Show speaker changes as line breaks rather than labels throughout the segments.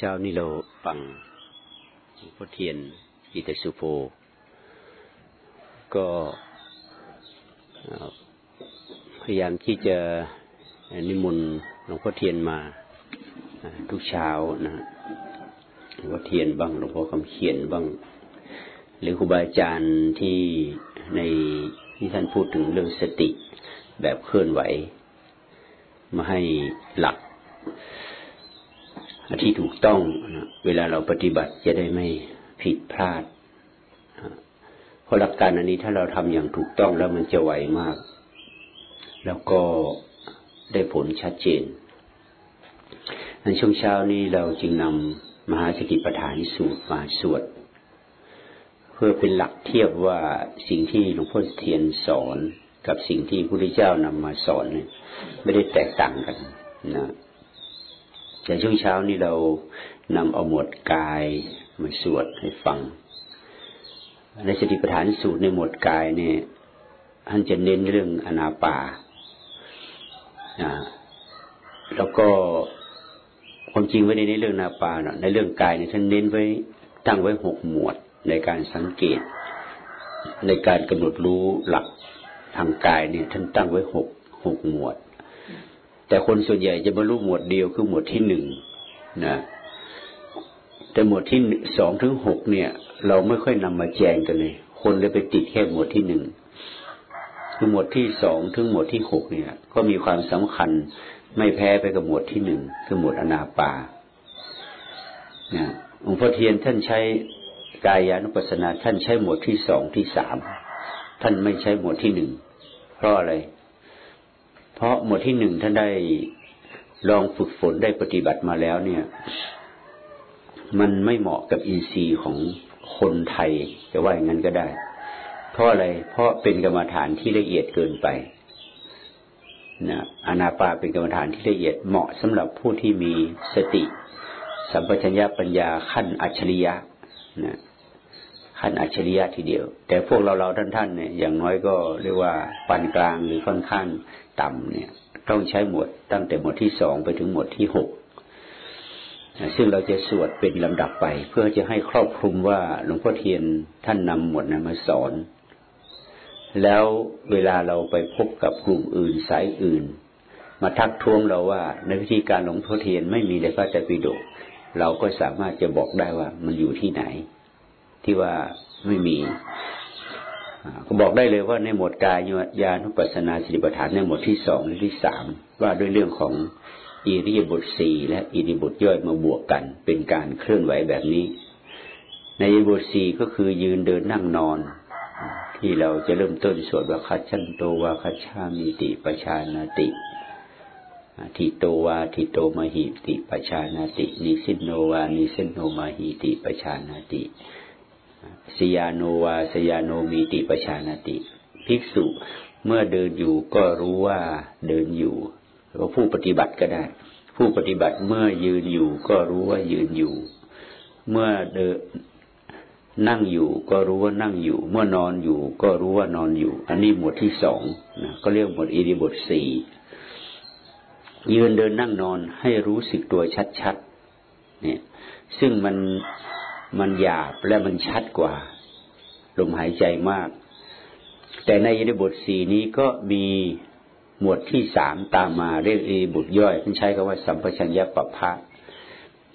เช้านี่เราฟังหลวงพ่อเทียนอิตสุโภก็พยายามที่จะนิมนต์หลวงพ่อเทียนมาทุกเช้านะหลวงพ่อเทียนบ้างหลวงพ่อคำเขียนบ้าง หรือครูบาอาจารย์ที่ในที่ท่านพูดถึงเรื่องสติแบบเคลื่อนไหว มาให้หลัก ที่ถูกต้องนะเวลาเราปฏิบัติจะได้ไม่ผิดพลาดเพราะหลักการอันนี้ถ้าเราทำอย่างถูกต้องแล้วมันจะไหวมาก แล้วก็ได้ผลชัดเจนในช่วงเช้านี้เราจึงนำมหาสติปัฏฐานสูตรมาสวด เพื่อเป็นหลักเทียบว่าสิ่งที่หลวงพ่อเทียนสอนกับสิ่งที่พระพุทธเจ้านำมาสอนเนี่ยไม่ได้แตกต่างกันนะ แต่ช่วงเช้านี้เรานำเอาหมวดกายมาสวดให้ฟัง ในสติปัฏฐานสูตรในหมวดกายเนี่ยท่านจะเน้นเรื่องอนาปาแล้วก็ความจริงไว้ในเรื่องนาปาในเรื่องกายเนี่ยท่านเน้นไว้ตั้งไว้หกหมวดในการสังเกต ในการกำหนดรู้หลักทางกายเนี่ยท่านตั้งไว้หกหกหมวด แต่คนส่วนใหญ่จะบรรลุหมวดเดียวคือหมวดที่หนึ่งนะแต่หมวดที่สองถึงหกเนี่ย เราไม่ค่อยนำมาแจงกันเลย คนเลยไปติดแค่หมวดที่หนึ่งคือหมวดที่สองถึงหมวดที่หกเนี่ย ก็มีความสำคัญไม่แพ้ไปกับหมวดที่หนึ่งคือหมวดอนาปานะหลวงพ่อเทียนท่านใช้กายานุปัสสนาท่านใช้หมวดที่สองที่สามท่านไม่ใช้หมวดที่หนึ่งเพราะอะไรเพราะหมวดที่หนึ่งท่านได้ลองฝึกฝนได้ปฏิบัติมาแล้วเนี่ย มันไม่เหมาะกับอินทรีย์ของคนไทยจะว่าอย่างนั้นก็ได้ เพราะอะไร เพราะเป็นกรรมฐานที่ละเอียดเกินไปนะอนาปาเป็นกรรมฐานที่ละเอียดเหมาะสำหรับผู้ที่มีสติ สัมปชัญญะปัญญาขั้นอัจฉริยะนะขั้นอัจฉริยะทีเดียว แต่พวกเราเราท่านท่านเนี่ยอย่างน้อยก็เรียกว่าปานกลางหรือค่อนข้าง ต่ำเนี่ย ต้องใช้หมวดตั้งแต่หมวดที่สองไปถึงหมวดที่หกซึ่งเราจะสวดเป็นลำดับไป เพื่อจะให้ครอบคลุมว่าหลวงพ่อเทียนท่านนำหมวดนั้นมาสอน แล้วเวลาเราไปพบกับกลุ่มอื่นสายอื่น มาทักท้วงเราว่า ในวิธีการหลวงพ่อเทียนไม่มีในพระไตรปิฎกเราก็สามารถจะบอกได้ว่ามันอยู่ที่ไหน ที่ว่าไม่มี ก็บอกได้เลยว่าในหมวดกายญาณุปัสนาสิริปฐานในหมวดที่สองและที่สามว่าด้วยเรื่องของอิริยบถสี่และอิริยบถย่อยมาบวกกัน เป็นการเคลื่อนไหวแบบนี้ ในอิริยบถสี่ก็คือยืนเดินนั่งนอน ที่เราจะเริ่มต้นสวดว่าคัจฉันโตวาคัจฉามิติปชานาติทิโตวาทิโตมหิติปชานาตินิสินโนวานิสินโนมหิติปชานาติ สยาโนวาสยาโนมีติปชานาติ ภิกษุเมื่อเดินอยู่ก็รู้ว่าเดินอยู่ก็ผู้ปฏิบัติก็ได้ ผู้ปฏิบัติเมื่อยืนอยู่ก็รู้ว่ายืนอยู่ เมื่อเดินนั่งอยู่ก็รู้ว่านั่งอยู่ เมื่อนอนอยู่ก็รู้ว่านอนอยู่ อันนี้หมวดที่สองนะก็เรียกหมวดอิริบทสี่ยืนเดินนั่งนอนให้รู้สึกตัวชัดๆเนี่ยซึ่งมัน มันหยาบและมันชัดกว่า ลมหายใจมาก แต่ในยริบทสี่นี้ก็มีหมวดที่สามตามมาเรียกอิริบทย่อยท่านใช้คำว่าสัมปชัญญะปภะ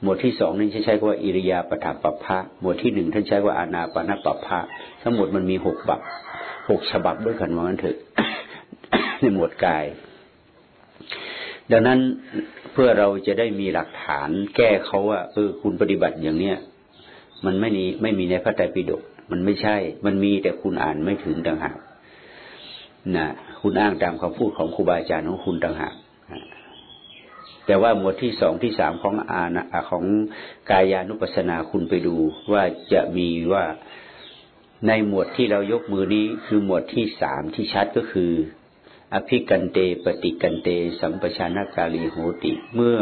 หมวดที่สองนี่นใช้คำว่าอิริยาปถาปภะหมวดที่หนึ่งท่านใช้ว่าอานาปานปภะทั้งหมดมันมีหกบับหกฉบับด้วยกันว่างั้นเถอะในหมวดกาย ดังนั้นเพื่อเราจะได้มีหลักฐานแก้เขาว่าเออคุณปฏิบัติอย่างเนี้ย มันไม่มีไม่มีในพระไตรปิฎกมันไม่ใช่ มันมีแต่คุณอ่านไม่ถึงต่างหากนะคุณอ้างตามคำพูดของครูบาอาจารย์ของคุณต่างหากแต่ว่าหมวดที่สองที่สามของอานะของกายานุปัสสนาคุณไปดูว่าจะมีว่าในหมวดที่เรายกมือนี้คือหมวดที่สามที่ชัดก็คือ อภิกันเต ปฏิกันเต สัมปชานากาลีโหติ เมื่อ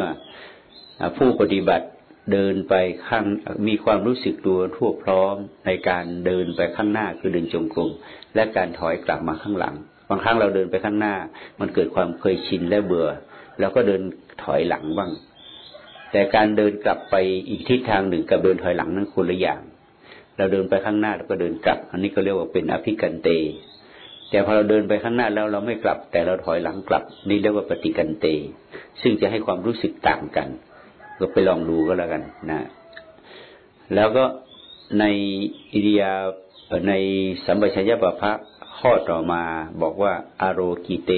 ผู้ปฏิบัติ เดินไปข้างมีความรู้สึกตัวทั่วพร้อมในการเดินไปข้างหน้าคือเดินจงกรมและการถอยกลับมาข้างหลัง บางครั้งเราเดินไปข้างหน้า มันเกิดความเคยชินและเบื่อ แล้วก็เดินถอยหลังบ้าง แต่การเดินกลับไปอีกทิศทางหนึ่งกับเดินถอยหลังนั้นคนละอย่าง เราเดินไปข้างหน้าแล้วก็เดินกลับ อันนี้ก็เรียกว่าเป็นอภิกันเต แต่พอเราเดินไปข้างหน้าแล้วเราไม่กลับ แต่เราถอยหลังกลับ นี่เรียกว่าปฏิกันเต ซึ่งจะให้ความรู้สึกต่างกัน ก็ไปลองดูก็แล้วกันนะ แล้วก็ในอิริยาในสัมปชัญญะปะพะข้อต่อมาบอกว่า อโรกิเต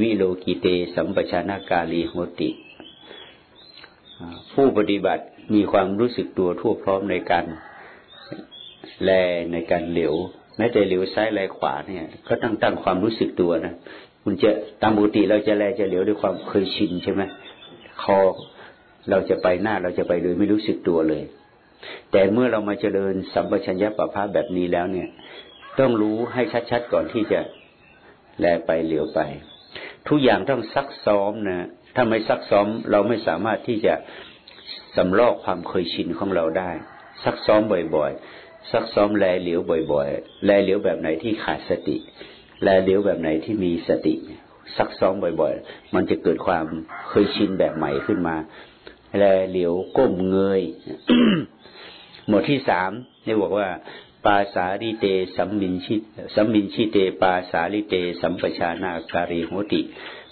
วิโลกิเต สัมปชานากาลีโหติ ผู้ปฏิบัติมีความรู้สึกตัวทั่วพร้อมในการแลในการเหลียวแม้แต่เหลียวซ้ายแลขวาเนี่ย ก็ตั้งตั้งความรู้สึกตัวนะคุณจะตามปกติเราจะแลจะเหลียวด้วยความเคยชินใช่ไหมคอ เราจะไปหน้าเราจะไปโดยไม่รู้สึกตัวเลย แต่เมื่อเรามาเจริญสัมปชัญญะปะพาแบบนี้แล้วเนี่ย ต้องรู้ให้ชัดๆก่อนที่จะแลไปเหลียวไป ทุกอย่างต้องซักซ้อมนะถ้าไม่ซักซ้อมเราไม่สามารถที่จะสำลอกความเคยชินของเราได้ ซักซ้อมบ่อยๆ ซักซ้อมแลเหลียวบ่อยๆ แลเหลียวแบบไหนที่ขาดสติ แลเหลียวแบบไหนที่มีสติ ซักซ้อมบ่อยๆ มันจะเกิดความเคยชินแบบใหม่ขึ้นมา แลเหลียวก้มเงย หมวดที่สามนี่บอกว่า ปาสาลิเตสัมมินชิสัมมินชิเต ปาสาลิเต สัมปชานาการีโหติ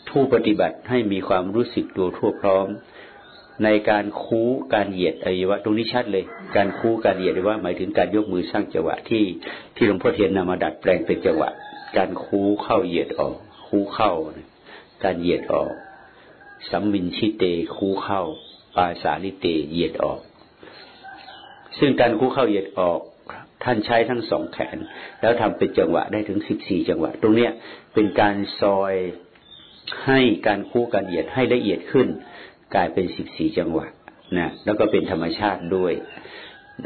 ผู้ปฏิบัติให้มีความรู้สึกตัวทั่วพร้อม ในการคู้การเหยียดอวัยวะตรงนี้ชัดเลย การคู้การเหยียดอวัยวะหมายถึงการยกมือสร้างจังหวะที่ที่หลวงพ่อเทียนนำมาดัดแปลงเป็นจังหวะ การคู้เข้าเหยียดออก คู้เข้า การเหยียดออกสัมมินชิเตคู้เข้า ปาสาลิเตเหยียดออก ซึ่งการคู้เข้าเหยียดออกท่านใช้ทั้งสองแขน แล้วทำเป็นจังหวะได้ถึงสิบสี่จังหวะ ตรงเนี้ยเป็นการซอยให้การคู่การเหยียดให้ละเอียดขึ้น กลายเป็นสิบสี่จังหวะนะแล้วก็เป็นธรรมชาติด้วย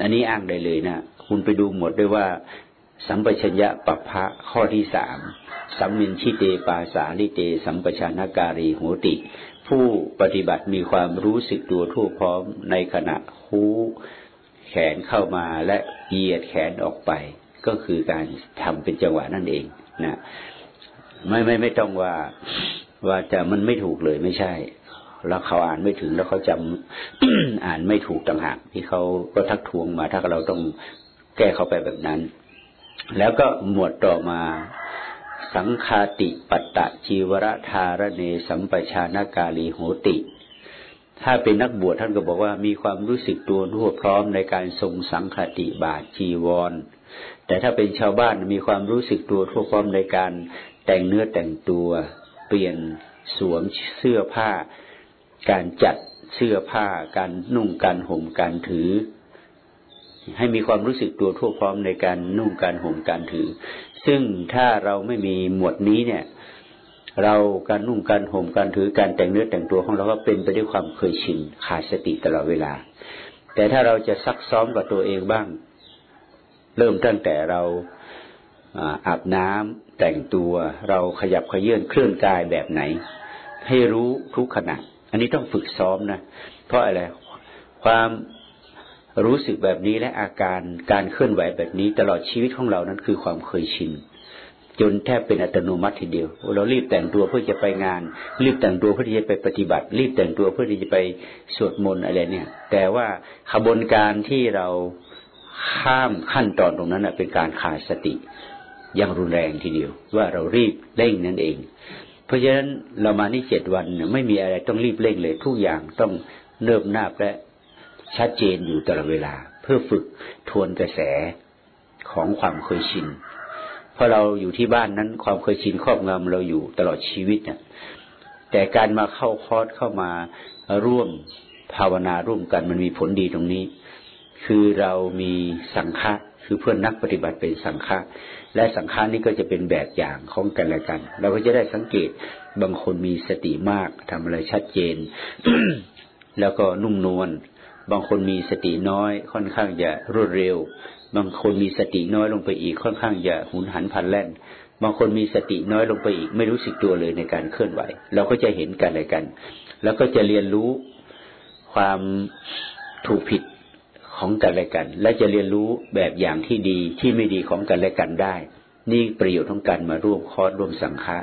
อันนี้อ้างได้เลยนะ คุณไปดูหมดด้วยว่า สัมปชัญญะปัปพะข้อที่สามสัมมินชิเตปาสาลิเต สัมปชานาการีโหติ ผู้ปฏิบัติมีความรู้สึกตัวทั่วพร้อมในขณะคู่แขนเข้ามาและเหยียดแขนออกไป ก็คือการทำเป็นจังหวะนั่นเองนะไม่ไม่ไม่ต้องว่าว่าจะมันไม่ถูกเลยไม่ใช่ แล้วเขาอ่านไม่ถึงแล้วเขาจำอ่านไม่ถูกต่างหากที่เขาก็ทักทวงมา ถ้าเราต้องแก้เขาไปแบบนั้น แล้วก็หมวดต่อมา สังคาติปัตตะจีวรธารเนสัมปชานากาลีโหติ ถ้าเป็นนักบวชท่านก็บอกว่ามีความรู้สึกตัวทั่วพร้อมในการทรงสังคติบาทจีวร แต่ถ้าเป็นชาวบ้านมีความรู้สึกตัวทั่วพร้อมในการแต่งเนื้อแต่งตัว เปลี่ยนสวมเสื้อผ้า การจัดเสื้อผ้า การนุ่งการห่มการถือให้มีความรู้สึกตัวทั่วพร้อมในการนุ่งการห่มการถือ ซึ่งถ้าเราไม่มีหมวดนี้เนี่ย เราการนุ่งการห่มการถือการแต่งเนื้อแต่งตัวของเราก็เป็นไปด้วยความเคยชินขาดสติตลอดเวลา แต่ถ้าเราจะซักซ้อมกับตัวเองบ้าง เริ่มตั้งแต่เราอาบน้ำแต่งตัวเราขยับขยื่นเคลื่อนกายแบบไหน ให้รู้ทุกขณะ อันนี้ต้องฝึกซ้อมนะ เพราะอะไรความ รู้สึกแบบนี้และอาการการเคลื่อนไหวแบบนี้ ตลอดชีวิตของเรานั้นคือความเคยชินจนแทบเป็นอัตโนมัติทีเดียว เรารีบแต่งตัวเพื่อจะไปงาน รีบแต่งตัวเพื่อที่จะไปปฏิบัติ รีบแต่งตัวเพื่อที่จะไปสวดมนต์อะไรเนี่ย แต่ว่าขบวนการที่เราข้ามขั้นตอนตรงนั้นเป็นการขาดสติอย่างรุนแรงทีเดียว ว่าเรารีบเร่งนั่นเอง เพราะฉะนั้นเรามานี่เจ็ดวันไม่มีอะไรต้องรีบเร่งเลย ทุกอย่างต้องเนิบนาบและ ชัดเจนอยู่ตลอดเวลา เพื่อฝึกทวนกระแสของความเคยชินเพราะเราอยู่ที่บ้านนั้นความเคยชินครอบงำเราอยู่ตลอดชีวิตเนี่ยแต่การมาเข้าคอร์สเข้ามาร่วมภาวนาร่วมกันมันมีผลดีตรงนี้ คือเรามีสังฆะคือเพื่อนนักปฏิบัติเป็นสังฆะและสังขานี้ก็จะเป็นแบบอย่างของกันและกัน เราก็จะได้สังเกตบางคนมีสติมากทำอะไรชัดเจน แล้วก็นุ่มนวล บางคนมีสติน้อย ค่อนข้างจะรวดเร็ว บางคนมีสติน้อยลงไปอีกค่อนข้างจะหุนหันพันแล่น บางคนมีสติน้อยลงไปอีก ไม่รู้สึกตัวเลยในการเคลื่อนไหว เราก็จะเห็นกันอะไรกัน แล้วก็จะเรียนรู้ความถูกผิดของกันและกัน และจะเรียนรู้แบบอย่างที่ดีที่ไม่ดีของกันและกันได้ นี่ประโยชน์ของการมาร่วมคอร์สร่วมสังฆะ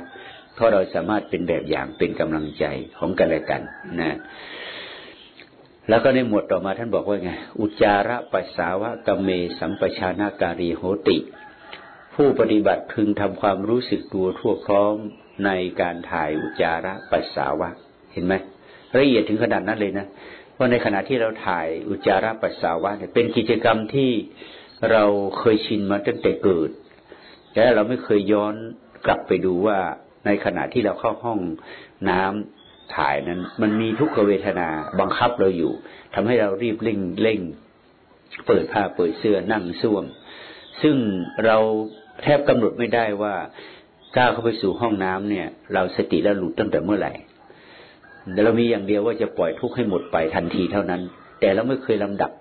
เพราะเราสามารถเป็นแบบอย่างเป็นกำลังใจของกันและกันนะ แล้วก็ในหมวดต่อมาท่านบอกว่าไง อุจาระปัสสาวะกเมสัมปชานาการีโหติ ผู้ปฏิบัติพึงทำความรู้สึกตัวทั่วพร้อมในการถ่ายอุจาระปัสสาวะ เห็นไหมละเอียดถึงขนาดนั้นเลยนะว่าในขณะที่เราถ่ายอุจาระปัสสาวะเนี่ยเป็นกิจกรรมที่เราเคยชินมาตั้งแต่เกิดแต่เราไม่เคยย้อนกลับไปดูว่าในขณะที่เราเข้าห้องน้ำ ถ่ายนั้น มันมีทุกขเวทนาบังคับเราอยู่ทำให้เรารีบเร่งเร่ง เปิดผ้าเปิดเสื้อนั่งซ่วม ซึ่งเราแทบกำหนดไม่ได้ว่าก้าวเข้าไปสู่ห้องน้ำเนี่ย เราสติแล้วหลุดตั้งแต่เมื่อไหร่แตเรามีอย่างเดียวว่าจะปล่อยทุกข์ให้หมดไปทันทีเท่านั้น แต่เราไม่เคยลำดับ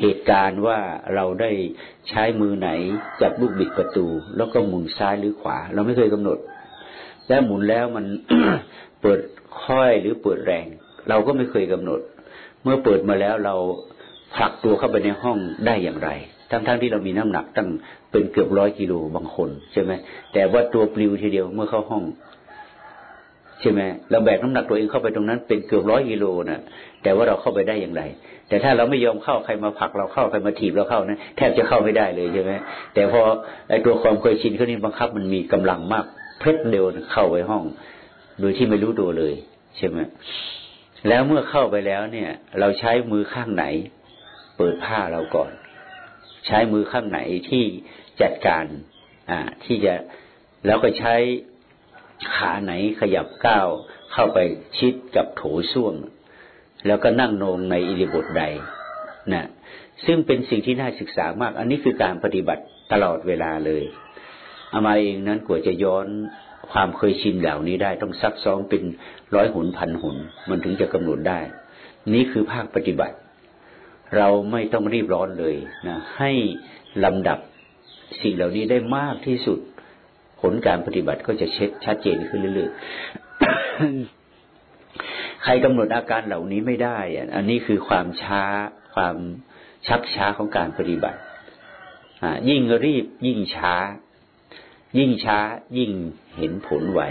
เหตุการณ์ว่าเราได้ใช้มือไหนจับลูกบิดประตู แล้วก็หมุนซ้ายหรือขวา เราไม่เคยกำหนด แล้วหมุนแล้วมันเปิดค่อยหรือเปิดแรง เราก็ไม่เคยกำหนด เมื่อเปิดมาแล้วเราผลักตัวเข้าไปในห้องได้อย่างไร ทั้งๆทที่เรามีน้ำหนักตั้งเป็นเกือบร้อยกิโลบางคนใช่ไหมแต่ว่าตัวปลิวทีเดียวเมื่อเข้าห้องใช่ไหมเราแบกน้ำหนักตัวเองเข้าไปตรงนั้นเป็นเกือบร้อยกิโลนะแต่ว่าเราเข้าไปได้อย่างไร แต่ถ้าเราไม่ยอมเข้าใครมาผลักเราเข้าใครมาถีบเราเข้านะแทบจะเข้าไม่ได้เลยใช่ไหมแต่พอไอ้ตัวความเคยชินเขานี่บังคับมันมีกำลังมาก เพชรเดียวเข้าไปห้อง โดยที่ไม่รู้ตัวเลยใช่ไหมแล้วเมื่อเข้าไปแล้วเนี่ย เราใช้มือข้างไหน เปิดผ้าเราก่อน ใช้มือข้างไหนที่จัดการ อ่า ที่จะแล้วก็ใช้ขาไหนขยับก้าวเข้าไปชิดกับโถส้วมแล้วก็นั่งนงในอิริบทใดนะซึ่งเป็นสิ่งที่น่าศึกษามาก อันนี้คือการปฏิบัติตลอดเวลาเลย อามาเองนั้นกว่าจะย้อนความเคยชินเหล่านี้ได้ต้องซักซ้อมเป็นร้อยหุนพันหุน มันถึงจะกำหนดได้ นี่คือภาคปฏิบัติ เราไม่ต้องรีบร้อนเลยนะให้ลำดับสิ่งเหล่านี้ได้มากที่สุด ผลการปฏิบัติก็จะเช็ดชัดเจนขึ้นเรื่อยๆ ใครกำหนดอาการเหล่านี้ไม่ได้ อันนี้คือความช้าความชักช้าของการปฏิบัติยิ่งรีบยิ่งช้า ยิ่งช้ายิ่งเห็นผลไว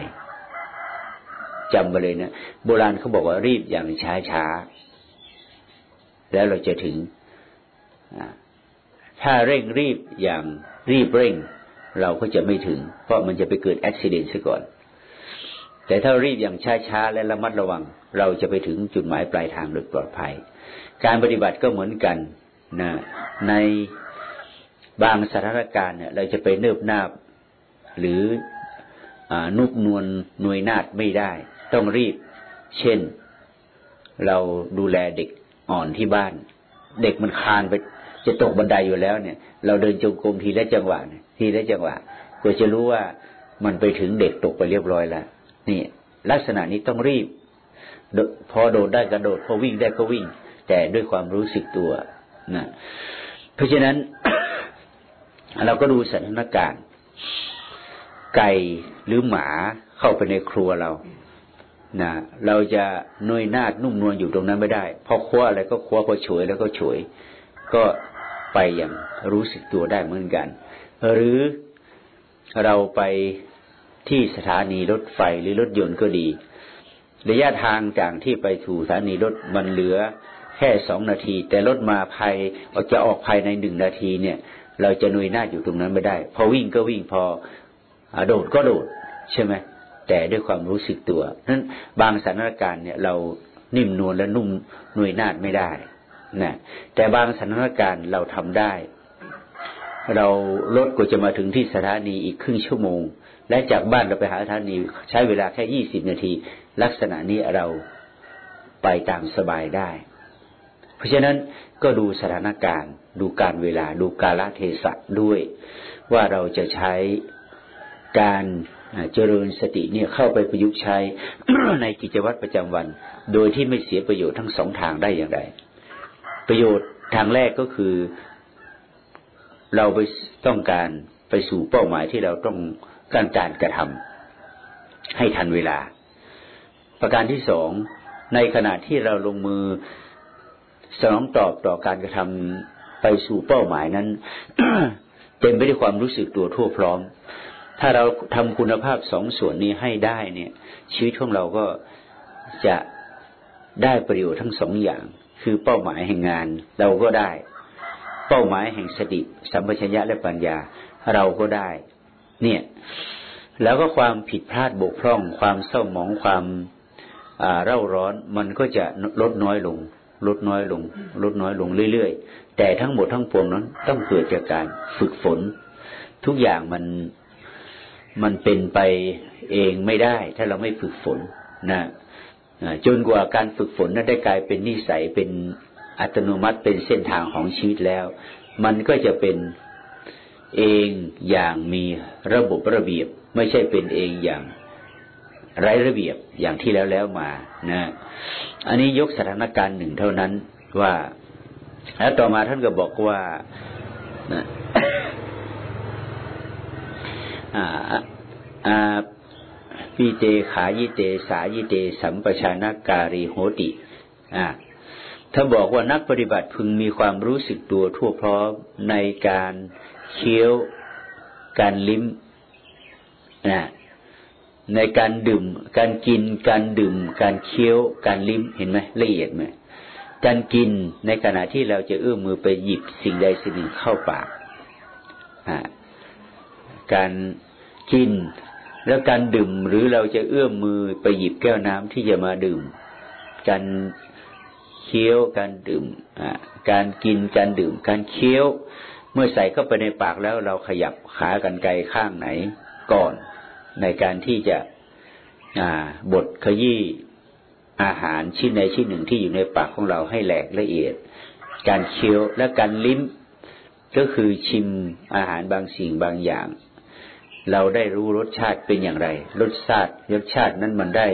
จำไปเลยนะโบราณเขาบอกว่ารีบอย่างช้าช้าแล้วเราจะถึงถ้าเร่งรีบอย่างรีบเร่ง เราก็จะไม่ถึง เพราะมันจะไปเกิดอุบิเหตุซะก่อน แต่ถ้ารีบอย่างช้าๆและระมัดระวัง เราจะไปถึงจุดหมายปลายทางโดยปลอดภัย การปฏิบัติก็เหมือนกันนะในบางสถานการณ์เนี่ยเราจะไปเนิบนาบ หรืออนุบนวลหน่วยนาดไม่ได้ ต้องรีบ เช่น เราดูแลเด็กอ่อนที่บ้าน เด็กมันคานไป จะตกบันไดอยู่แล้วเนี่ย เราเดินจงกรมทีละจังหวะทีละจังหวะกว่าจะรู้ว่ามันไปถึงเด็กตกไปเรียบร้อยแล้วนี่ลักษณะนี้ต้องรีบ พอโดดได้กระโดด พอวิ่งได้ก็วิ่ง แต่ด้วยความรู้สึกตัวนะเพราะฉะนั้น เราก็ดูสถานการณ์ ไก่หรือหมาเข้าไปในครัวเรานะเราจะนวยนาดนุ่มนวลอยู่ตรงนั้นไม่ได้พอคว้าอะไรก็คว้าพอฉวยแล้วก็ฉวย ก็ไปอย่างรู้สึกตัวได้เหมือนกัน หรือเราไปที่สถานีรถไฟหรือรถยนต์ก็ดี ระยะทางจากที่ไปถูสถานีรถมันเหลือแค่สองนาที แต่รถมาภายจะออกภายในหนึ่งนาทีเนี่ย เราจะนุยหน้าอยู่ตรงนั้นไม่ได้ พอวิ่งก็วิ่งพอ โดดก็โดดใช่ไหมแต่ด้วยความรู้สึกตัวนั้นบางสถานการณ์เนี่ยเรานิ่มนวลและนุ่มนุยนาดไม่ได้นะแต่บางสถานการณ์เราทำได้ เรารถก็จะมาถึงที่สถานีอีกครึ่งชั่วโมง และจากบ้านเราไปหาสถานีใช้เวลาแค่ยี่สิบนาที ลักษณะนี้เราไปตามสบายได้ เพราะฉะนั้นก็ดูสถานการณ์ ดูการเวลาดูกาลเทศะด้วย ว่าเราจะใช้ การเจริญสติเนี่ยเข้าไปประยุกต์ใช้ในกิจวัตรประจำวัน โดยที่ไม่เสียประโยชน์ทั้งสองทางได้อย่างไร ประโยชน์ทางแรกก็คือเราไปต้องการไปสู่เป้าหมายที่เราต้องการการกระทำให้ทันเวลา ประการที่สองในขณะที่เราลงมือสนองตอบต่อการกระทำไปสู่เป้าหมายนั้น เต็มไปด้วยความรู้สึกตัวทั่วพร้อม ถ้าเราทำคุณภาพสองส่วนนี้ให้ได้เนี่ย ชีวิตของเราก็จะได้ประโยชน์ทั้งสองอย่าง คือเป้าหมายแห่งงานเราก็ได้ เป้าหมายแห่งสติสัมปชัญญะและปัญญาเราก็ได้ เนี่ย แล้วก็ความผิดพลาดบกพร่อง ความเศร้าหมองความเร่าร้อนมันก็จะลดน้อยลง ลดน้อยลง ลดน้อยลงเรื่อยๆ แต่ทั้งหมดทั้งปวงนั้นต้องเกิดจากการฝึกฝน ทุกอย่างมัน มันเป็นไปเองไม่ได้ ถ้าเราไม่ฝึกฝนนะจนกว่าการฝึกฝนนั้นได้กลายเป็นนิสัยเป็นอัตโนมัติเป็นเส้นทางของชีวิตแล้ว มันก็จะเป็นเองอย่างมีระบบระเบียบ ไม่ใช่เป็นเองอย่างไร้ระเบียบอย่างที่แล้วแล้วมานะอันนี้ยกสถานการณ์หนึ่งเท่านั้นว่า แล้วต่อมาท่านก็บอกว่านะ ปีเตขายิเตสายิเต สัมปชานาการีโหติอ่าถ้าบอกว่านักปฏิบัติพึงมีความรู้สึกตัวทั่วพร้อมในการเคี้ยวการลิ้มนะในการดื่ม การกิน การดื่ม การเคี้ยว การลิ้มเห็นไหมละเอียดไหมการกินในขณะที่เราจะเอื้อมมือไปหยิบสิ่งใดสิ่งหนึ่งเข้าปาก การกิน แล้วการดื่มหรือเราจะเอื้อมมือไปหยิบแก้วน้ำที่จะมาดื่ม การเคี้ยวการดื่มการกินการดื่ม การเคี้ยว เมื่อใส่เข้าไปในปากแล้วเราขยับขากันไกลข้างไหนก่อนในการที่จะบดขยี้อาหารชิ้นใดชิ้นหนึ่งที่อยู่ในปากของเราให้แหลกละเอียด การเคี้ยวและการลิ้มก็คือชิมอาหารบางสิ่งบางอย่าง เราได้รู้รสชาติเป็นอย่างไร รสชาติรสชาตินั้นมันได้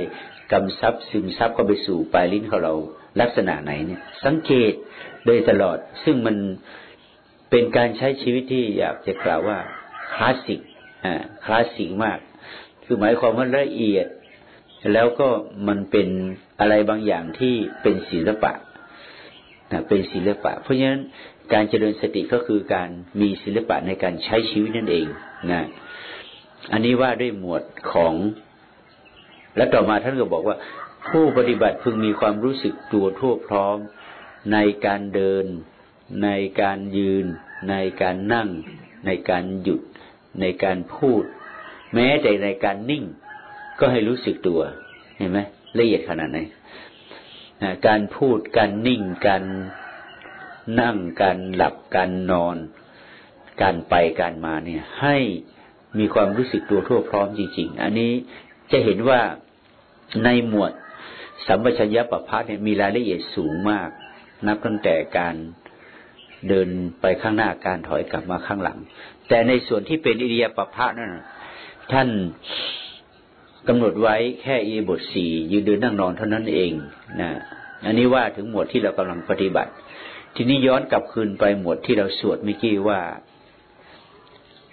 กำซับซึมซับเข้าไปสู่ปลายลิ้นของเราลักษณะไหนเนี่ย สังเกตโดยตลอด ซึ่งมันเป็นการใช้ชีวิตที่อยากจะกล่าวว่าคลาสสิกอ่าคลาสสิกมาก คือหมายความว่าละเอียด แล้วก็มันเป็นอะไรบางอย่างที่เป็นศิลปะนะเป็นศิลปะ เพราะฉะนั้นการเจริญสติก็คือการมีศิลปะในการใช้ชีวิตนั่นเองนะ อันนี้ว่าด้วยหมวดของ และต่อมาท่านก็บอกว่า ผู้ปฏิบัติพึงมีความรู้สึกตัวทั่วพร้อมในการเดิน ในการยืน ในการนั่ง ในการหยุด ในการพูด แม้แต่ในการนิ่ง ก็ให้รู้สึกตัว เห็นไหมละเอียดขนาดไหนการพูดการนิ่งการนั่งการหลับการนอน การไปการมาเนี่ย ให้ มีความรู้สึกตัวทั่วพร้อมจริง ๆ อันนี้จะเห็นว่าในหมวดสัมปชัญญะปภะเนี่ยมีรายละเอียดสูงมาก นับตั้งแต่การเดินไปข้างหน้าการถอยกลับมาข้างหลัง แต่ในส่วนที่เป็นอิริยาปภะนั่นท่านกำหนดไว้แค่อีบทสี่ยืนเดินนั่งนอนเท่านั้นเองนะอันนี้ว่าถึงหมวดที่เรากำลังปฏิบัติ ทีนี้ย้อนกลับคืนไปหมวดที่เราสวดเมื่อกี้ว่า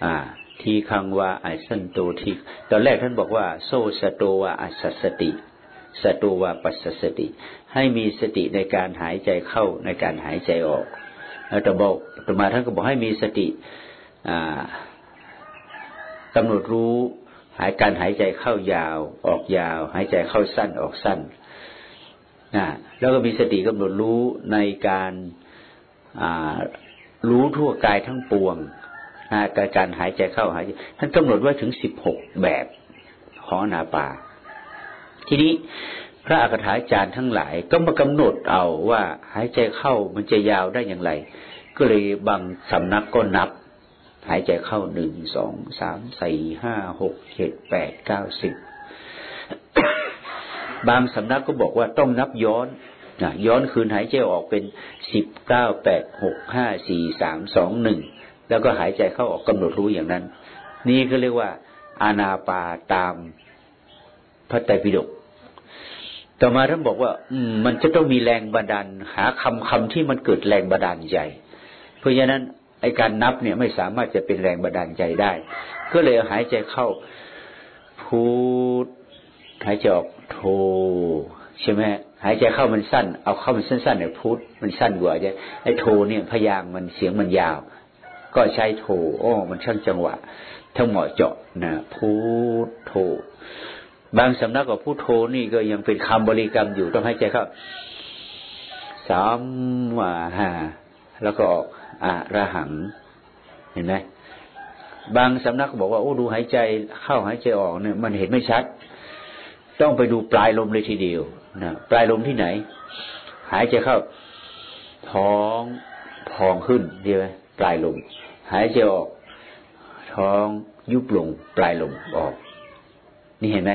อ่า ทีคังว่าไอสันโตทีตอนแรกท่านบอกว่า โซสโตวาอัสสติสโตวาปัสสติ ให้มีสติในการหายใจเข้าในการหายใจออกแล้วต่บอกต่อมาท่านก็บอกให้มีสติกำหนดรู้หายการหายใจเข้ายาว ออกยาว หายใจเข้าสั้นออกสั้นนะแล้วก็มีสติกำหนดรู้ในการรู้ทั่วกายทั้งปวง การการหายใจเข้าหายใจท่านกำหนดไว้ถึงสิบหกแบบของนาปา ทีนี้พระอัคถาจารย์ทั้งหลายก็มากำหนดเอาว่าหายใจเข้ามันจะยาวได้อย่างไร ก็เลยบางสำนักก็นับ หายใจเข้าหนึ่งสองสามสี่ห้าหกเจ็ดแปดเก้าสิบบางสำนักก็บอกว่าต้องนับย้อนนะย้อนคืนหายใจออกเป็นสิบเก้าแปดหกห้าสี่สามสองหนึ่ง แล้วก็หายใจเข้าออกกำหนดรู้อย่างนั้น นี่ก็เรียกว่า อานาปาตามพระไตรปิฎกต่อมาท่านบอกว่า อืมมันจะต้องมีแรงบันดาล หาคำคำที่มันเกิดแรงบันดาลใจ เพราะฉะนั้นไอการนับเนี่ยไม่สามารถจะเป็นแรงบันดาลใจได้ ก็เลยหายใจเข้าพูดหายใจออกโทใช่ไหมหายใจเข้ามันสั้น เอาเข้ามันสั้นๆเนี่ยพูดมันสั้นกว่าใช่ไอโทเนี่ยพยางมันเสียงมันยาว ก็ใช้โทโอ้ มันช่างจังหวะทั้งเหมาะเจาะนะพูดโทบางสำนักก็พูดโทนี่ก็ยังเป็นคำบริกรรมอยู่ต้องให้ใจเข้าสามว่าฮาแล้วก็ออกอะระหัง เห็นไหมบางสำนักบอกว่าโอ้ดูหายใจเข้าหายใจออกเนี่ย มันเห็นไม่ชัด ต้องไปดูปลายลมเลยทีเดียวนะปลายลมที่ไหน หายใจเข้าท้องพองขึ้นดีไหมปลายลม หายใจออก ท้องยุบลงปลายลมออก นี่เห็นไหม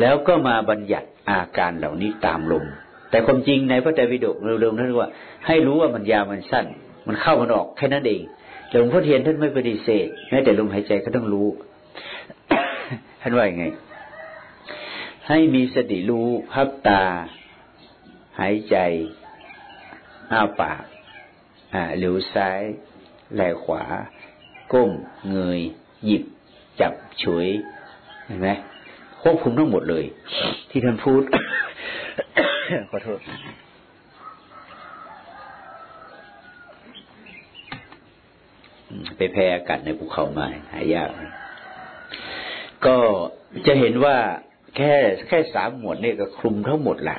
แล้วก็มาบัญญัติอาการเหล่านี้ตามลม แต่ความจริงในพระไตรปิฎกเร็วๆนั้นว่า ให้รู้ว่ามันยาวมันสั้น มันเข้ามันออกแค่นั้นเองหลวงพ่อเทียนท่านไม่ปฏิเสธแม้แต่ลมหายใจก็ต้องรู้ท่านว่าอย่างไง ให้มีสติรู้พับตา หายใจอ้าปากอ่าเหลียวซ้าย แลขวา ก้ม เงย หยิบ จับฉวยเห็นไหมควบคุมทั้งหมดเลย ที่ท่านพูด ขอโทษไปแพ้อากาศในภูเขามาหายาก ก็จะเห็นว่าแค่แค่สามหมวดนี่ก็คลุมทั้งหมดแหละ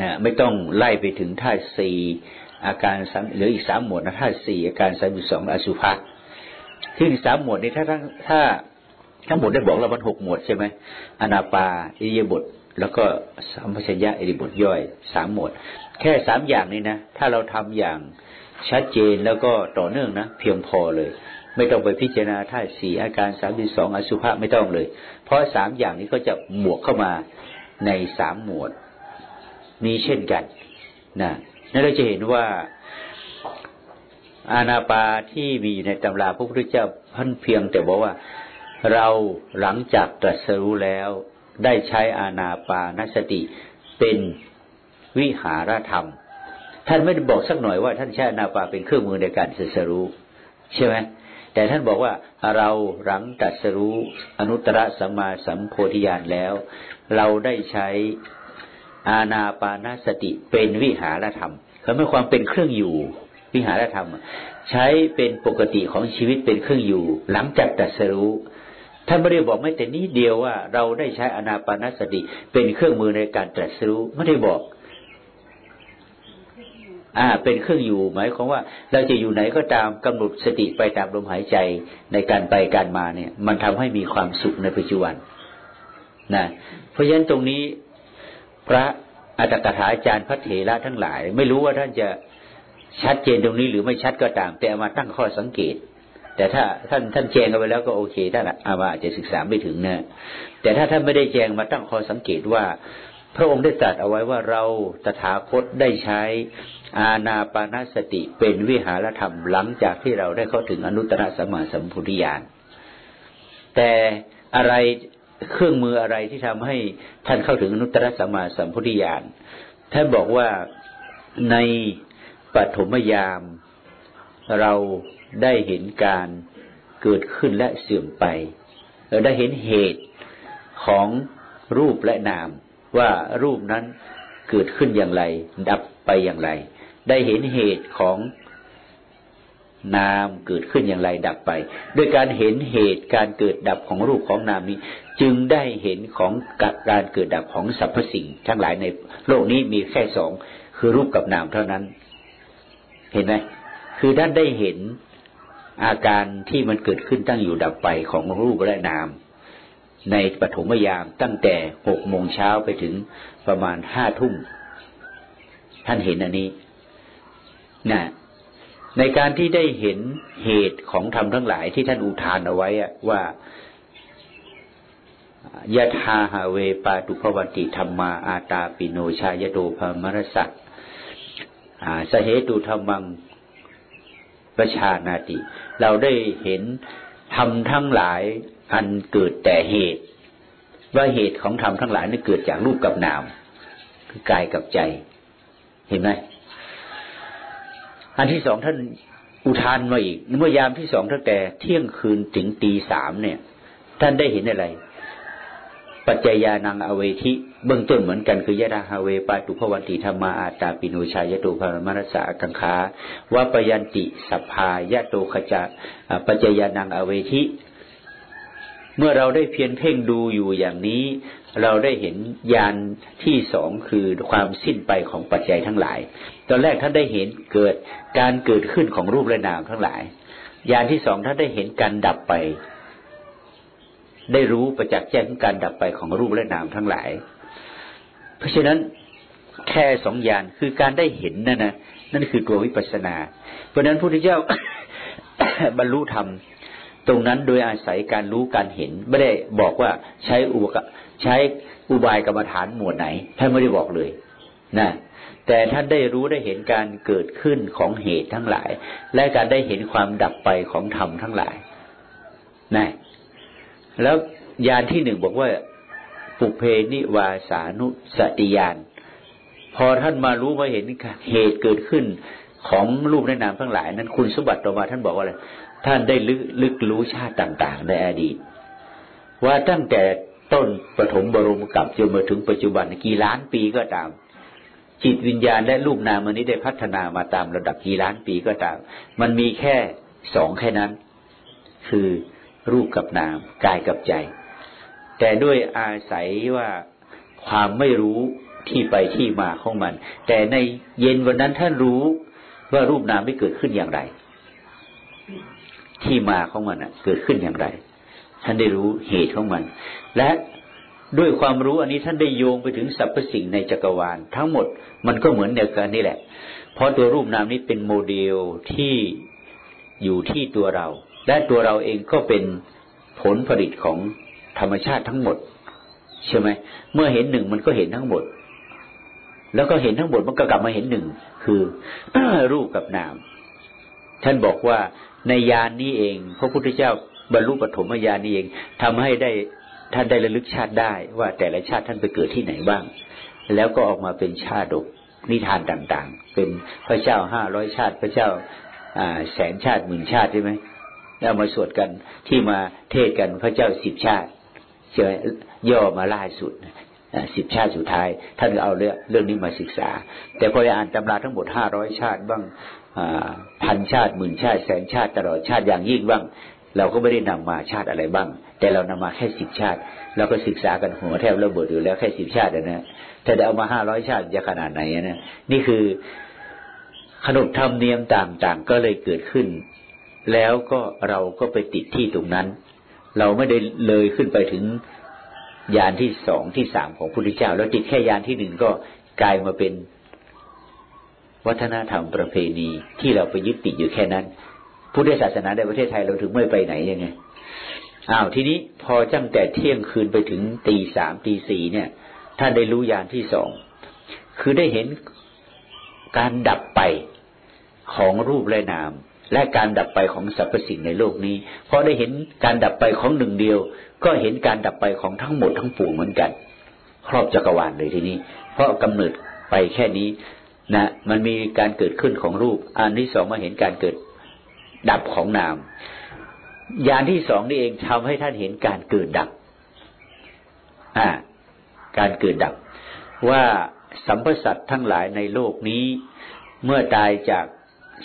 นะไม่ต้องไล่ไปถึงท่าสี่ อาการสามหรืออีกสามหมวดนะท่าสี่อาการสามสองอสุภะที่สามหมวดนี้ถ้าทั้งถ้าทั้งหมดได้บอกแล้วมันหกหมวดใช่ไหมอนาปาอิยบท แล้วก็สัมปชัญญะอิริบทย่อยสามหมวด แค่สามอย่างนี้นะ ถ้าเราทำอย่างชัดเจนแล้วก็ต่อเนื่องนะ เพียงพอเลย ไม่ต้องไปพิจารณาท่าสี่อาการสามสิบสองอสุภะไม่ต้องเลย เพราะสามอย่างนี้ก็จะหมวกเข้ามาในสามหมวด นี้เช่นกันนะ นั่นเราจะเห็นว่าอาณาปาที่มีอยู่ในตำราพระพุทธเจ้าพันเพียงแต่บอกว่าเราหลังจากตรัสรู้แล้วได้ใช้อาณาปานสติเป็นวิหารธรรม ท่านไม่ได้บอกสักหน่อยว่าท่านใช้นาปาเป็นเครื่องมือในการสัสรู้ใช่ไหมแต่ท่านบอกว่าเราหลังตัดสรู้อนุตตรสัมมาสัมโพธิญาณแล้ว เราได้ใช้อาณาปานสติเป็นวิหารธรรม เขาไม่ความเป็นเครื่องอยู่วิหารธรรม ใช้เป็นปกติของชีวิตเป็นเครื่องอยู่ หลังจากตัดสรู้ท่านไม่ได้บอกไม่แต่นี้เดียวว่าเราได้ใช้อนาปานสติเป็นเครื่องมือในการตรัสรู้ไม่ได้บอก อ่า เป็นเครื่องอยู่ หมายความว่า เราจะอยู่ไหนก็ตามกำหนดสติไปตามลมหายใจในการไปการมาเนี่ย มันทำให้มีความสุขในปัจจุบันนะเพราะฉะนั้นตรงนี้พระ อัตถกถาอาจารย์พระเถระทั้งหลาย ไม่รู้ว่าท่านจะชัดเจนตรงนี้หรือไม่ชัดก็ตาม แต่เอามาตั้งข้อสังเกต แต่ถ้าท่านท่านแจงกันไปแล้วก็โอเคท่านอาวาอาจจะศึกษาไม่ถึงนะแต่ถ้าท่านไม่ได้แจงมาตั้งข้อสังเกตว่า พระองค์ได้ตรัสเอาไว้ว่าเราตถาคตได้ใช้อาณาปานสติเป็นวิหารธรรมหลังจากที่เราได้เข้าถึงอนุตตรสมาสัมพุทธิญาณแต่อะไร เครื่องมืออะไรที่ทำให้ท่านเข้าถึงอนุตตรสัมาสัมพุทธิญาณท่านบอกว่าในปฐมยาม เราได้เห็นการเกิดขึ้นและเสื่อมไปเราได้เห็นเหตุของรูปและนาม ว่ารูปนั้นเกิดขึ้นอย่างไร ดับไปอย่างไร ได้เห็นเหตุของนามเกิดขึ้นอย่างไรดับไป ด้วยการเห็นเหตุการเกิดดับของรูปของนามนี้ จึงได้เห็นของการเกิดดับของสรรพสิ่ง ทั้งหลายในโลกนี้มีแค่สองคือรูปกับนามเท่านั้น เห็นไหมคือท่านได้เห็นอาการที่มันเกิดขึ้นตั้งอยู่ดับไปของรูปและนาม ในปฐมยามตั้งแต่หกโมงเช้าไปถึงประมาณห้าทุ่มท่านเห็นอันนี้นะในการที่ได้เห็นเหตุของธรรมทั้งหลายที่ท่านอุทานเอาไว้ว่า ยะธาหาเวปาตุภวันติธรรมาอาตาปิโนชายโตภมรสักสเหตุธรรมังประชานาติ เราได้เห็นธรรมทั้งหลายอันเกิดแต่เหตุ ว่าเหตุของธรรมทั้งหลายนี่เกิดจากรูปกับนาม คือกายกับใจ เห็นไหมอันที่สองท่านอุทานมาอีกเมื่อยามที่สองตั้งแต่เที่ยงคืนถึงตีสามเนี่ย ท่านได้เห็นอะไร ปัจจยานังอเวทิเบื้องต้นเหมือนกันคือยะดาฮาเวปาตุภวันติธรรมาอาตาปิโนชายโตภารมรสากังคาวะปยันติสัพพายะโตขจะปัจจยานังอเวทิเมื่อเราได้เพียรเพ่งดูอยู่อย่างนี้ เราได้เห็นยานที่สองคือความสิ้นไปของปัจจัยทั้งหลาย ตอนแรกท่านได้เห็นเกิดการเกิดขึ้นของรูปและนามทั้งหลายยานที่สองท่านได้เห็นการดับไป ได้รู้ประจักษ์แจ้งการดับไปของรูปและนามทั้งหลาย เพราะฉะนั้นแค่สองยานคือการได้เห็นนั่นนะนั่นคือตัววิปัสนา เพราะนั้นพระพุทธเจ้าบรรลุธรรมตรงนั้นโดยอาศัยการรู้การเห็น ไม่ได้บอกว่าใช้อุบใช้อุบายกรรมฐานหมวดไหนท่านไม่ได้บอกเลยนะแต่ท่านได้รู้ได้เห็นการเกิดขึ้นของเหตุทั้งหลาย และการได้เห็นความดับไปของธรรมทั้งหลายนะ แล้วยานที่หนึ่งบอกว่า ปุเพนิวาสานุสติยาน พอท่านมารู้มาเห็นเหตุเกิดขึ้นของรูปในนามทั้งหลาย นั้นคุณสมบัติต่อมาท่านบอกว่าอะไรท่านได้ลึกลึกรู้ชาติต่าง ๆ ในอดีต ว่าตั้งแต่ต้นปฐมบรมกับจนมาถึงปัจจุบันกี่ล้านปีก็ตาม จิตวิญญาณและรูปนามมันนี้ได้พัฒนามาตามระดับกี่ล้านปีก็ตาม มันมีแค่สองแค่นั้น คือ รูปกับนามกายกับใจ แต่ด้วยอาศัยว่าความไม่รู้ที่ไปที่มาของมัน แต่ในเย็นวันนั้นท่านรู้ว่ารูปนามไม่เกิดขึ้นอย่างไร ที่มาของมันเกิดขึ้นอย่างไร ท่านได้รู้เหตุของมัน และด้วยความรู้อันนี้ท่านได้โยงไปถึงสรรพสิ่งในจักรวาล ทั้งหมดมันก็เหมือนเดียวกันนี่แหละ เพราะตัวรูปนามนี้เป็นโมเดลที่อยู่ที่ตัวเรา และตัวเราเองก็เป็นผลผลิตของธรรมชาติทั้งหมด ใช่ไหมเมื่อเห็นหนึ่งมันก็เห็นทั้งหมด แล้วก็เห็นทั้งหมดมันก็กลับมาเห็นหนึ่งคือรูปกับนาม ท่านบอกว่าในยานนี้เอง พระพุทธเจ้าบรรลุปฐมญาณนี้เองทำให้ได้ท่านได้ระลึกชาติได้ ว่าแต่ละชาติท่านไปเกิดที่ไหนบ้าง แล้วก็ออกมาเป็นชาดกนิทานต่าง ๆ เป็นพระเจ้าห้าร้อยชาติ พระเจ้าแสนชาติหมื่นชาติใช่ไหม แล้วมาสวดกันที่มาเทศกันพระเจ้าสิบชาติเจอย่อมาล่าสุดสิบชาติสุดท้าย ท่านก็เอาเรื่องเรื่องนี้มาศึกษา แต่พออ่านตำราทั้งหมดห้าร้อยชาติบ้างพันชาติหมื่นชาติแสนชาติตลอดชาติอย่างยิ่งบ้าง เราก็ไม่ได้นำมาชาติอะไรบ้าง แต่เรานำมาแค่สิบชาติเราก็ศึกษากันหัวแทบระเบิดอยู่แล้วแค่สิบชาตินะถ้าได้เอามาห้าร้อยชาติจะขนาดไหนนะนี่คือขนบธรรมเนียมต่างๆ ก็เลยเกิดขึ้น แล้วก็เราก็ไปติดที่ตรงนั้น เราไม่ได้เลยขึ้นไปถึงยานที่สองที่สามของพระพุทธเจ้า แล้วติดแค่ยานที่หนึ่งก็กลายมาเป็นวัฒนธรรมประเพณีที่เราไปยึดติดอยู่แค่นั้น พุทธศาสนาในประเทศไทยเราถึงไม่ไปไหนยังไงอ้าวทีนี้พอจังแต่เที่ยงคืนไปถึงตีสามตีสี่เนี่ยท่านได้รู้ยานที่สองคือได้เห็นการดับไปของรูปและนาม และการดับไปของสรรพสิ่งในโลกนี้พอได้เห็นการดับไปของหนึ่งเดียว ก็เห็นการดับไปของทั้งหมดทั้งปวงเหมือนกัน ครอบจักรวาลเลยทีนี้ เพราะกำเนิดไปแค่นี้นะมันมีการเกิดขึ้นของรูป อันที่สองมาเห็นการเกิดดับของนามยานที่สองนี่เองทำให้ท่านเห็นการเกิดดับ อ่า การเกิดดับ ว่าสัมพสัตทั้งหลายในโลกนี้ เมื่อตายจาก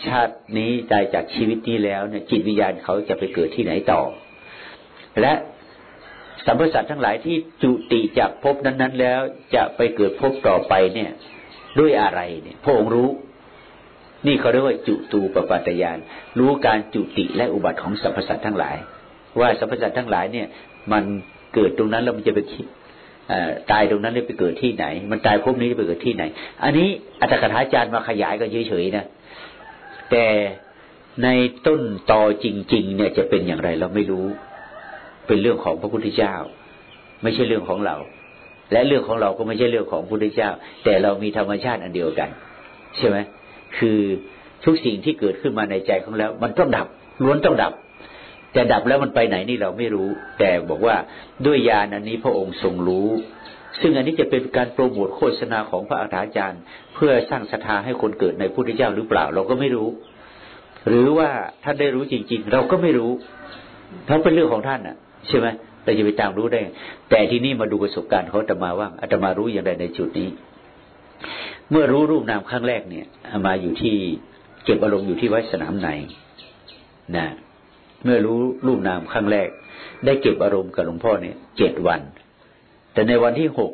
ชาตินี้ตายจากชีวิตนี้แล้วเนี่ยจิตวิญญาณเขาจะไปเกิดที่ไหนต่อ และสัมพสัตทั้งหลายที่จุติจากภพนั้น ๆ แล้วจะไปเกิดภพต่อไปเนี่ย ด้วยอะไรเนี่ยพระองค์รู้ นี่เขาเรียกว่าจุตูปปัตยาน รู้การจุติและอุบัติของสรรพสัตว์ทั้งหลาย ว่าสรรพสัตว์ทั้งหลายเนี่ย มันเกิดตรงนั้นแล้วมันจะไปคิดตายตรงนั้นเลยไปเกิดที่ไหน มันตายภพนี้จะไปเกิดที่ไหน อันนี้อัตถกถาจารย์มาขยายก็เฉยๆนะ แต่ในต้นตอจริง ๆ เนี่ยจะเป็นอย่างไรเราไม่รู้ เป็นเรื่องของพระพุทธเจ้า ไม่ใช่เรื่องของเรา และเรื่องของเราก็ไม่ใช่เรื่องของพระพุทธเจ้า แต่เรามีธรรมชาติอันเดียวกัน ใช่ไหมคือทุกสิ่งที่เกิดขึ้นมาในใจของเรามันต้องดับล้วนต้องดับ แต่ดับแล้วมันไปไหนนี่เราไม่รู้ แต่บอกว่าด้วยญาณอันนี้พระองค์ทรงรู้ ซึ่งอันนี้จะเป็นการโปรโมทโฆษณาของพระอาจารย์ เพื่อสร้างศรัทธาให้คนเกิดในพุทธเจ้าหรือเปล่า เราก็ไม่รู้ หรือว่าท่านได้รู้จริง ๆ เราก็ไม่รู้เพราะเป็นเรื่องของท่านอะใช่ไหมเราจะไปตามรู้ได้ แต่ที่นี่มาดูประสบการณ์เขาจะมาว่าอาตมารู้อย่างไรในจุดนี้ เมื่อรู้รูปนามครั้งแรกเนี่ยมาอยู่ที่เก็บอารมณ์อยู่ที่วัดสนามไหนนะเมื่อรู้รูปนามครั้งแรก ได้เก็บอารมณ์กับหลวงพ่อเนี่ยเจ็ดวัน แต่ในวันที่หก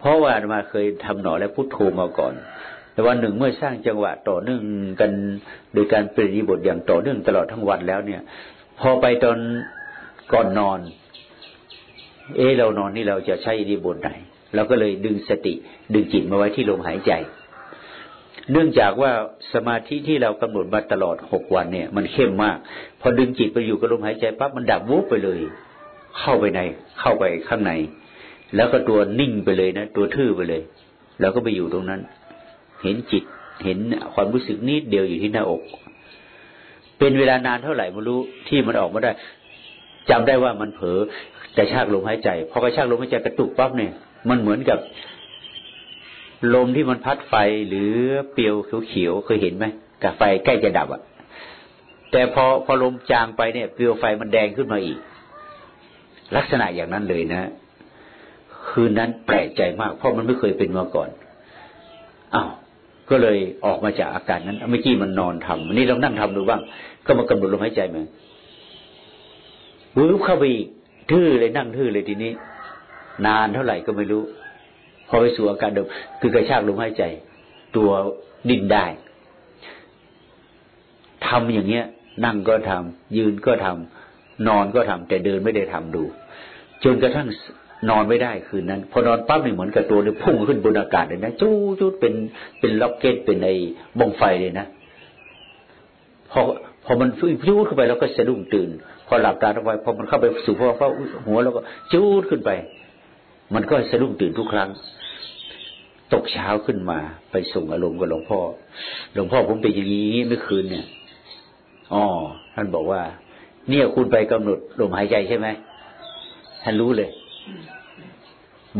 เพราะว่ามาเคยทำหนอและพุทโธมาก่อน แต่วันหนึ่งเมื่อสร้างจังหวะต่อเนื่องกันโดยการปฏิบัติอย่างต่อเนื่องตลอดทั้งวันแล้วเนี่ย พอไปตอนก่อนนอน เออเรานอนนี่เราจะใช้อิริบทไหนเราก็เลยดึงสติดึงจิตมาไว้ที่ลมหายใจ เนื่องจากว่าสมาธิที่เรากำหนดมาตลอดหกวันเนี่ย มันเข้มมาก พอดึงจิตไปอยู่กับลมหายใจปั๊บมันดับวุบไปเลย เข้าไปใน เข้าไปข้างใน แล้วก็ตัวนิ่งไปเลยนะตัวทื่อไปเลย แล้วก็ไปอยู่ตรงนั้น เห็นจิตเห็นความรู้สึกนิดเดียวอยู่ที่หน้าอก เป็นเวลานานเท่าไหร่ไม่รู้ที่มันออกมาได้จำได้ว่ามันเผลอกระชากลมหายใจพอกระชากลมหายใจกระตุกปั๊บเนี่ย มันเหมือนกับ ลมที่มันพัดไฟหรือเปลวเขียวๆเคยเห็นไหมกับไฟใกล้จะดับอะแต่พอพอลมจางไปเนี่ยเปลวไฟมันแดงขึ้นมาอีก ลักษณะอย่างนั้นเลยนะ คืนนั้นแปลกใจมาก เพราะมันไม่เคยเป็นมาก่อนอ้าวก็เลยออกมาจากอาการนั้นเมื่อกี้มันนอนทำวันี่เรานั่งทำดูบ้าง ก็มากำหนดลมหายใจมาวืบเข้าไปทื่อเลยนั่งทื่อเลยทีนี้ นานเท่าไหร่ก็ไม่รู้ พอไปสู่อาการเดิมคือกระชากลมหายใจ ตัวดิ้นได้ทำอย่างเงี้ย นั่งก็ทำยืนก็ทำ นอนก็ทำแต่เดินไม่ได้ทำดู จนกระทั่งนอนไม่ได้คืนนั้น พอนอนปั๊บนี่เหมือนกับตัวเนี่ยพุ่งขึ้นบนอากาศเลยนะจู้จู้เป็นเป็นล็อกเก็ตเป็นไอ้บงไฟเลยนะพอพอมันฟุ้งจู้เข้าไปแล้วก็สะดุ้งตื่น พอหลับตาลงไปพอมันเข้าไปสู่พ่อเฝ้าหัวแล้วก็จู้ขึ้นไป มันก็สะดุ้งตื่นทุกครั้ง ตกเช้าขึ้นมาไปส่งอารมณ์กับหลวงพ่อ หลวงพ่อผมเป็นอย่างนี้เมื่อคืนเนี่ยอ๋อท่านบอกว่า เนี่ยคุณไปกำหนดลมหายใจใช่ไหมท่านรู้เลย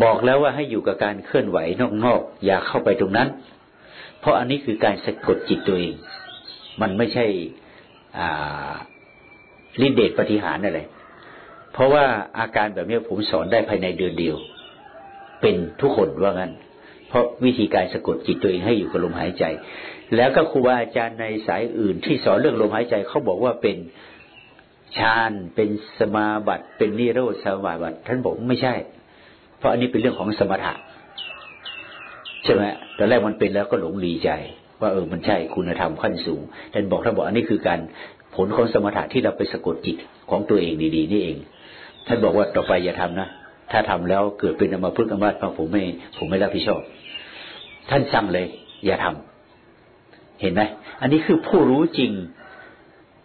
บอกแล้วว่าให้อยู่กับการเคลื่อนไหวนอกๆอย่าเข้าไปตรงนั้น เพราะอันนี้คือการสะกดจิตตัวเอง มันไม่ใช่ลิเดชปฏิหารอะไร เพราะว่าอาการแบบนี้ผมสอนได้ภายในเดือนเดียว เป็นทุกคนว่างั้น เพราะวิธีการสะกดจิตตัวเองให้อยู่กับลมหายใจ แล้วก็ครูบาอาจารย์ในสายอื่นที่สอนเรื่องลมหายใจเขาบอกว่าเป็น ฌานเป็นสมาบัติ เป็นนิโรธสมาบัติท่านบอกไม่ใช่ เพราะอันนี้เป็นเรื่องของสมถะใช่ไหมตอนแรกมันเป็นแล้วก็หลงดีใจ ว่าเออมันใช่คุณธรรมขั้นสูงท่านบอกท่านบอกอันนี้คือการผลของสมถะที่เราไปสะกดจิตของตัวเองดีๆนี่เอง ท่านบอกว่าต่อไปอย่าทำนะถ้าทำแล้วเกิดเป็นอมาพึกอมาตผมไม่ ผมไม่รับผิดชอบ ท่านสั่งเลย อย่าทำเห็นไหมอันนี้คือผู้รู้จริง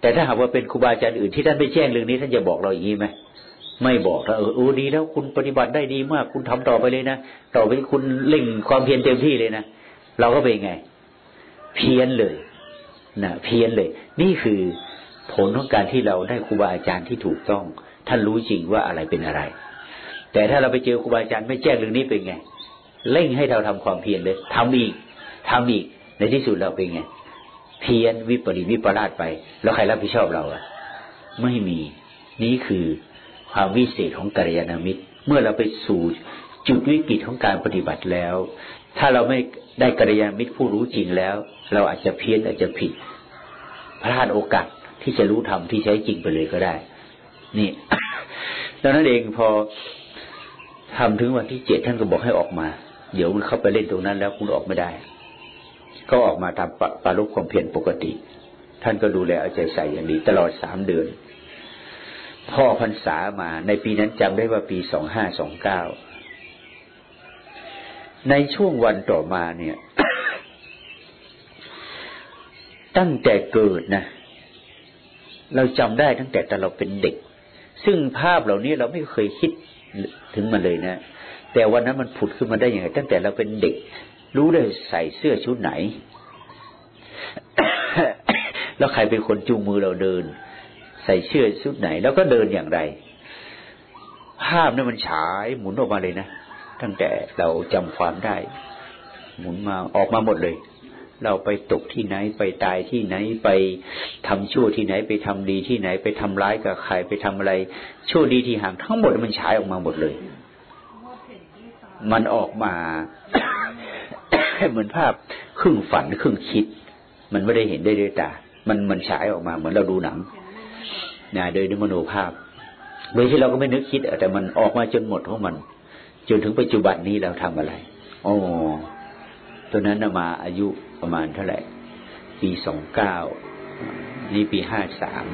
แต่ถ้าหากว่าเป็นครูบาอาจารย์อื่นที่ท่านไม่แจ้งเรื่องนี้ท่านจะบอกเราอย่างนี้ไหมไม่บอกถ้าเออโอ้ดีแล้วคุณปฏิบัติได้ดีมาก คุณทำต่อไปเลยนะต่อไปคุณเล่งความเพียรเต็มที่เลยนะเราก็เป็นไง เพี้ยนเลยนะเพี้ยนเลย นี่คือผลของการที่เราได้ครูบาอาจารย์ที่ถูกต้อง ท่านรู้จริงว่าอะไรเป็นอะไร แต่ถ้าเราไปเจอครูบาอาจารย์ไม่แจ้งเรื่องนี้เป็นไง เร่งให้เราทำความเพียรเลยทำอีกทำอีกในที่สุดเราเป็นไง เพี้ยรวิปริวิปลาสไป แล้วใครรับผิดชอบเราอะไม่มีนี่คือความวิเศษของกัลยาณมิตร เมื่อเราไปสู่จุดวิกฤตของการปฏิบัติแล้ว ถ้าเราไม่ได้กัลยาณมิตรผู้รู้จริงแล้ว เราอาจจะเพี้ยนอาจจะผิดพลาดโอกาสที่จะรู้ธรรมที่ใช้จริงไปเลยก็ได้ นี่ดังนั้นเองพอทำถึงวันที่เจ็ดท่านก็บอกให้ออกมา เดี๋ยวมันเข้าไปเล่นตรงนั้นแล้วคุณออกไม่ได้ ก็ออกมาตามปารุความเพียรปกติ ท่านก็ดูแลเอาใจใส่อย่างดีตลอดสามเดือน พ่อพรรษามาในปีนั้นจำได้ว่าปีสองห้าสองเก้าในช่วงวันต่อมาเนี่ย ตั้งแต่เกิดนะเราจำได้ตั้งแต่แต่เราเป็นเด็ก ซึ่งภาพเหล่านี้เราไม่เคยคิดถึงมันเลยนะ แต่วันนั้นมันผุดขึ้นมาได้ยังไง ตั้งแต่เราเป็นเด็ก รู้เลยใส่เสื้อชุดไหน แล้วใครเป็นคนจูงมือเราเดิน ใส่เสื้อชุดไหน แล้วก็เดินอย่างไร ภาพนั้นมันฉายหมุนออกมาเลยนะตั้งแต่เราจำความได้ หมุนมาออกมาหมดเลย เราไปตกที่ไหน ไปตายที่ไหน ไปทำชั่วที่ไหน ไปทำดีที่ไหน ไปทำร้ายกับใครไปทำอะไร ชั่วดีที่ห่างทั้งหมดมันฉายออกมาหมดเลย มันออกมา เหมือนภาพครึ่งฝันครึ่งคิด มันไม่ได้เห็นได้ด้วยตา มันมันฉายออกมาเหมือนเราดูหนังนะโดยนมโนภาพ โดยที่เราก็ไม่นึกคิดแต่มันออกมาจนหมดของมัน จนถึงปัจจุบันนี้เราทำอะไรโอ้ตัวนั้นมาอายุประมาณเท่าไหร่ ปีสองเก้านี่ปีห้าสาม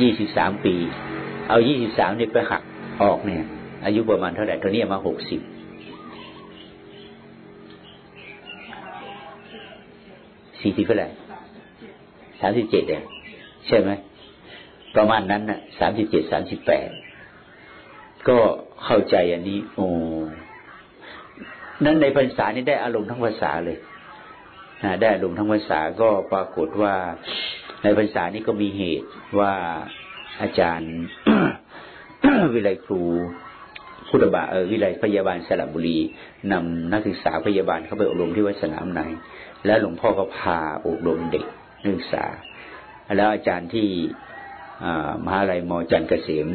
ยี่สิบสามปี เอายี่สิบสามนี่ไปหักออกเนี่ย อายุประมาณเท่าไหร่ตอนนี้มาหกสิบ สี่สิบเท่าไหร่สามสิบเจ็ดเนี่ยใช่ไหมประมาณนั้นน่ะสามสิบเจ็ดสามสิบแปดก็เข้าใจอันนี้ โอ้นั้นในภาษานี้ได้อารมณ์ทั้งภาษาเลยได้อารมณ์ทั้งภาษาก็ปรากฏว่า ในภาษานี้ก็มีเหตุว่าอาจารย์วิไลครูพุทธบาเออวิไลพยาบาลสระบุรีนำนักศึกษาพยาบาลเข้าไปอบรมที่วัดสนามใน แล้วหลวงพ่อก็พาอบรมเด็กนักศึกษา แล้วอาจารย์ที่มหาลัยมอจันเกษม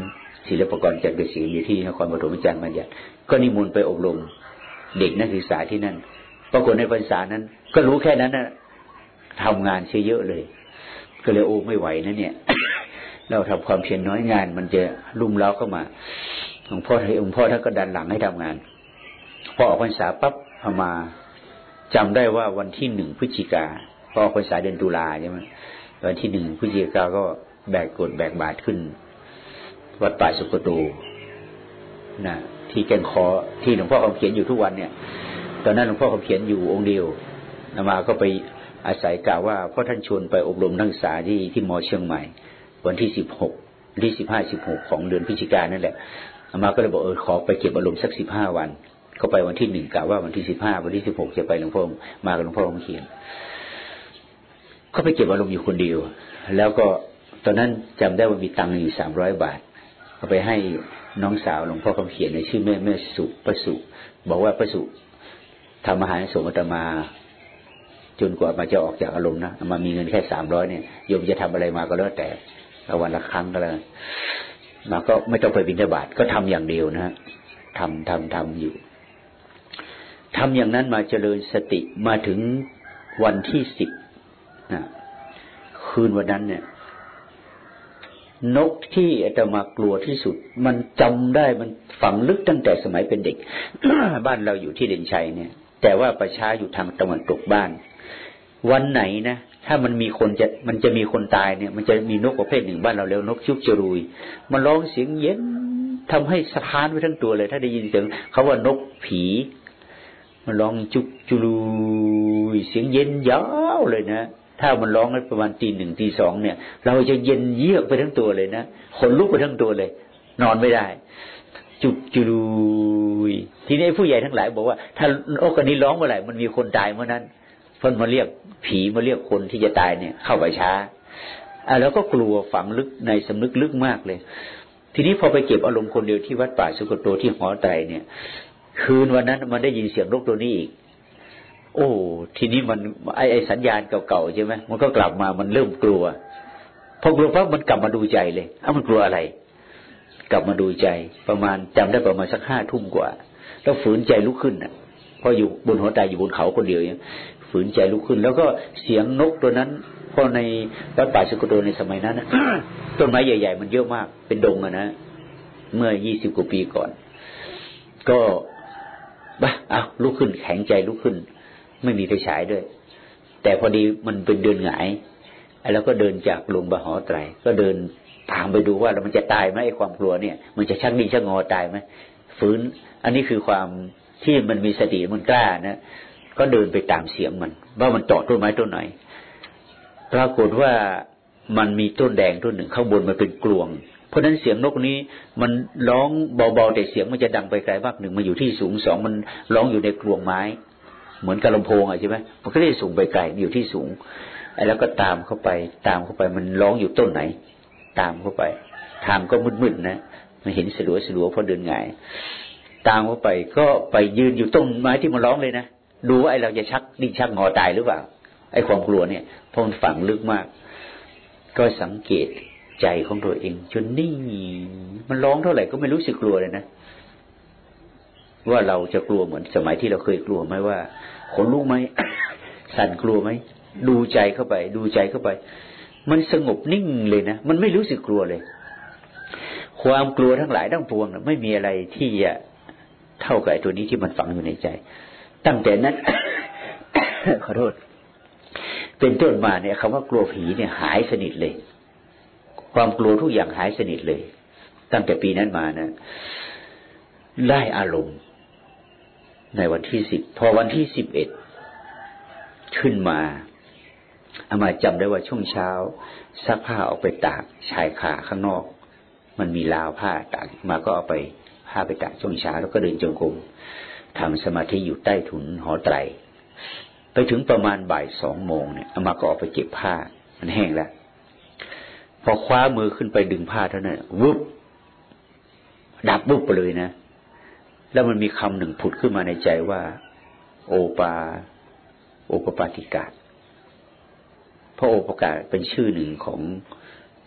ศิลปกรจันเกษมอยู่ที่นครปฐมอาจารย์บัญญัติก็นิมนต์ไปอบรมเด็กนักศึกษาที่นั่นปรากฏในภาษานั้น ก็รู้แค่นั้นนะทำงานเชยเยอะเลย ก็เลยโอ้ไม่ไหวนะเนี่ย เราทำความเพียรน้อยงาน มันจะลุ่มเล้าเข้ามาหลวงพ่อใหลวงค์พ่อท่านก็ดันหลังให้ทำงาน พอออกพรรษาปั๊บพมา จำได้ว่าวันที่หนึ่งพฤศจิกาพอออกพรรษาเดือนตุลาใช่ไหมวันที่หนึ่งพฤศจิกาก็แบกกดแบกบาทขึ้น วัดป่าสุกโตนะที่แก่งคอที่หลวงพ่อคำเขียนอยู่ทุกวันเนี่ย ตอนนั้นหลวงพ่อคำเขียนอยู่องค์เดียวนมาก็ไปอาศัยกล่าวว่าพ่อท่านชวนไปอบรมนักศึกษาที่ที่มอเชียงใหม่ วันที่สิบหกที่สิบห้าสิบหกของเดือนพฤศจิกายนนั่นแหละนมาก็เลยบอกเออขอไปเก็บอารมณ์สักสิบห้าวัน ก็ไปวันที่หนึ่งกล่าวว่าวันที่สิบห้าวันที่สิบหกจะไปหลวงพ่อมากับหลวงพ่อคำเขียนก็ไปเก็บอารมณ์อยู่คนเดียว แล้วก็ตอนนั้นจำได้ว่ามีตังค์อยู่สามร้อยบาทเอาไปให้น้องสาวหลวงพ่อคำเขียนในชื่อแม่แม่สุประสุ บอกว่าประสุทำอาหารส่งอตมา จนกว่ามาจะออกจากอารมณ์นะมามีเงินแค่สามร้อยเนี่ยโยมจะทำอะไรมาก็แล้วแต่ละวันละครั้งก็แล้วมาก็ไม่ต้องไปบิณฑบาตก็ทำอย่างเดียวนะฮะทำทำทำอยู่ ทำอย่างนั้นมาเจริญสติมาถึงวันที่สิบนะคืนวันนั้นเนี่ย นกที่อาตมากลัวที่สุด มันจำได้มันฝังลึกตั้งแต่สมัยเป็นเด็ก บ้านเราอยู่ที่เด่นชัยเนี่ย แต่ว่าประชาอยู่ทางตะวันตกบ้าน วันไหนนะถ้ามันมีคนจะมันจะมีคนตายเนี่ย มันจะมีนกประเภทหนึ่งบ้านเราเรียกนกชุกจรุย มันร้องเสียงเย็นทำให้สะท้านไปทั้งตัวเลย ถ้าได้ยินเสียงเขาว่านกผี มันร้องจุกจุลุยเสียงเย็นยาวเลยนะถ้ามันร้องประมาณตีหนึ่งตีสองเนี่ย เราจะเย็นเยือกไปทั้งตัวเลยนะขนลุกไปทั้งตัวเลย นอนไม่ได้ จุกจุลุยทีนี้ผู้ใหญ่ทั้งหลายบอกว่า ถ้าโอกานี้ร้องเมื่อไหร่มันมีคนตายเมื่อนั้นเพิ่นมาเรียกผีมาเรียกคนที่จะตายเนี่ย เข้าไปช้าอ่าแล้วก็กลัวฝังลึกในสำนึกลึกมากเลย ทีนี้พอไปเก็บอารมณ์คนเดียวที่วัดป่าสุกโตที่หอไตรเนี่ย คืนวันนั้นมันได้ยินเสียงนกตัวนี้อีก โอ้ ทีนี้มันไอไอสัญญาณเก่าๆใช่ไหมมันก็กลับมามันเริ่มกลัวพอกลัวปั๊บมันกลับมาดูใจเลยอ้ามันกลัวอะไร กลับมาดูใจ ประมาณจำได้ประมาณสักห้าทุ่มกว่า แล้วฝืนใจลุกขึ้นอะพออยู่บนหัวใจอยู่บนเขาคนเดียวเนี่ยฝืนใจลุกขึ้น แล้วก็เสียงนกตัวนั้นพอในวัดป่าสุกโตในสมัยนั้นต้นไม้ใหญ่ ๆ มันเยอะมากเป็นดงอะนะเมื่อยี่สิบกว่าปีก่อน ก็ บ้าเอาลุกขึ้นแข็งใจลุกขึ้น ไม่มีไฟฉายด้วย แต่พอดีมันเป็นเดินหงายแล้วก็เดินจากลงบะหอไตรก็เดินถามไปดูว่ามันจะตายไหมไอ้ความกลัวเนี่ย มันจะชักดินชักงอตายไหมฟื้น อันนี้คือความที่มันมีสติมันกล้านะก็เดินไปตามเสียงมัน ว่ามันเจาะต้นไม้ต้นไหนปรากฏว่ามันมีต้นแดงต้นหนึ่งข้างบนมันเป็นกลวง เพราะนั้นเสียงนกนี้มันร้องเบาๆแต่เสียงมันจะดังไปไกลมากหนึ่งมาอยู่ที่สูงสองมันร้องอยู่ในกลวงไม้ เหมือนกับลำโพงอะใช่ไหมมันก็ได้สูงไปไกลอยู่ที่สูงแล้วก็ตามเข้าไป ตามเข้าไปมันร้องอยู่ต้นไหน ตามเข้าไป ทางก็มืดๆนะมันเห็นสลัวสลัวพอเดินไงตามเข้าไปก็ไปยืนอยู่ต้นไม้ที่มันร้องเลยนะดูว่าไอเราจะชักดิ้นชักงอตายหรือเปล่าไอความกลัวเนี่ยพมันฝังลึกมาก ก็สังเกต ใจของตัวเอง จนนิ่งมันร้องเท่าไหร่ก็ไม่รู้สึกกลัวเลยนะว่าเราจะกลัวเหมือนสมัยที่เราเคยกลัวไหมว่าขนลุกไหมสั่นกลัวไหมดูใจเข้าไป ดูใจเข้าไป มันสงบนิ่งเลยนะมันไม่รู้สึกกลัวเลย ความกลัวทั้งหลายทั้งปวงไม่มีอะไรที่จะเท่ากับตัวนี้ที่มันฝังอยู่ในใจ ตั้งแต่นั้นขอโทษ เป็นต้นมาเนี่ยคำว่ากลัวผีเนี่ยหายสนิทเลย ความกลัวทุกอย่างหายสนิทเลย ตั้งแต่ปีนั้นมานะได้อารมณ์ ในวันที่สิบพอวันที่สิบเอ็ดขึ้นมาอามาจำได้ว่าช่วงเช้าซักผ้าออกไปตากชายคาข้างนอก มันมีราวผ้าตากมาก็เอาไปผ้าไปตากช่วงเช้าแล้วก็เดินจงกรมทำสมาธิอยู่ใต้ถุนหอไตร ไปถึงประมาณบ่ายสองโมงเนี่ยอามาก็ออกไปเก็บผ้า มันแห้งแล้ว พอคว้ามือขึ้นไปดึงผ้าเท่านั้นวุบดับวุบไปเลยนะ แล้วมันมีคำหนึ่งผุดขึ้นมาในใจว่า โอปา โอปปาติกาพระโอปกาเป็นชื่อหนึ่งของ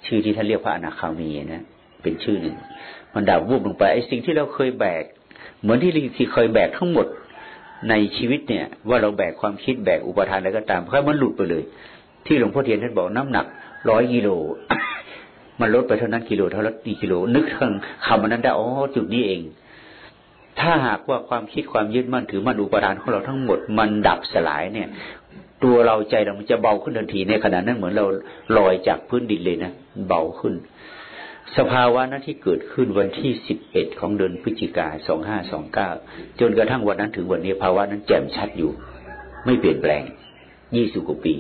ชื่อที่ท่านเรียกพระอนาคามีนะเป็นชื่อหนึ่ง มันดับวูบลงไปไอ้สิ่งที่เราเคยแบก เหมือนที่ที่เคยแบกทั้งหมดในชีวิตเนี่ย ว่าเราแบกความคิดแบกอุปทานอะไรก็ตามเพราะมันหลุดไปเลย ที่หลวงพ่อเทียนท่านบอกน้ำหนักร้อยกิโล มันลดไปเท่านั้นกิโลเท่านั้นกี่กิโล นึกถึงคำนั้นได้อ๋อจุดนี้เอง ถ้าหากว่าความคิดความยึดมั่นถือมั่นอุปทานของเราทั้งหมด มันดับสลายเนี่ย ตัวเราใจเรามันจะเบาขึ้นทันทีในขณะนั้นเหมือนเราลอยจากพื้นดินเลยนะเบาขึ้น สภาวะนั้นที่เกิดขึ้นวันที่สิบเอ็ดของเดือนพฤศจิกาสองห้าสองเก้าจนกระทั่งวันนั้นถึงวันนี้ภาวะนั้นแจ่มชัดอยู่ ไม่เปลี่ยนแปลงยี่สิบกว่าปี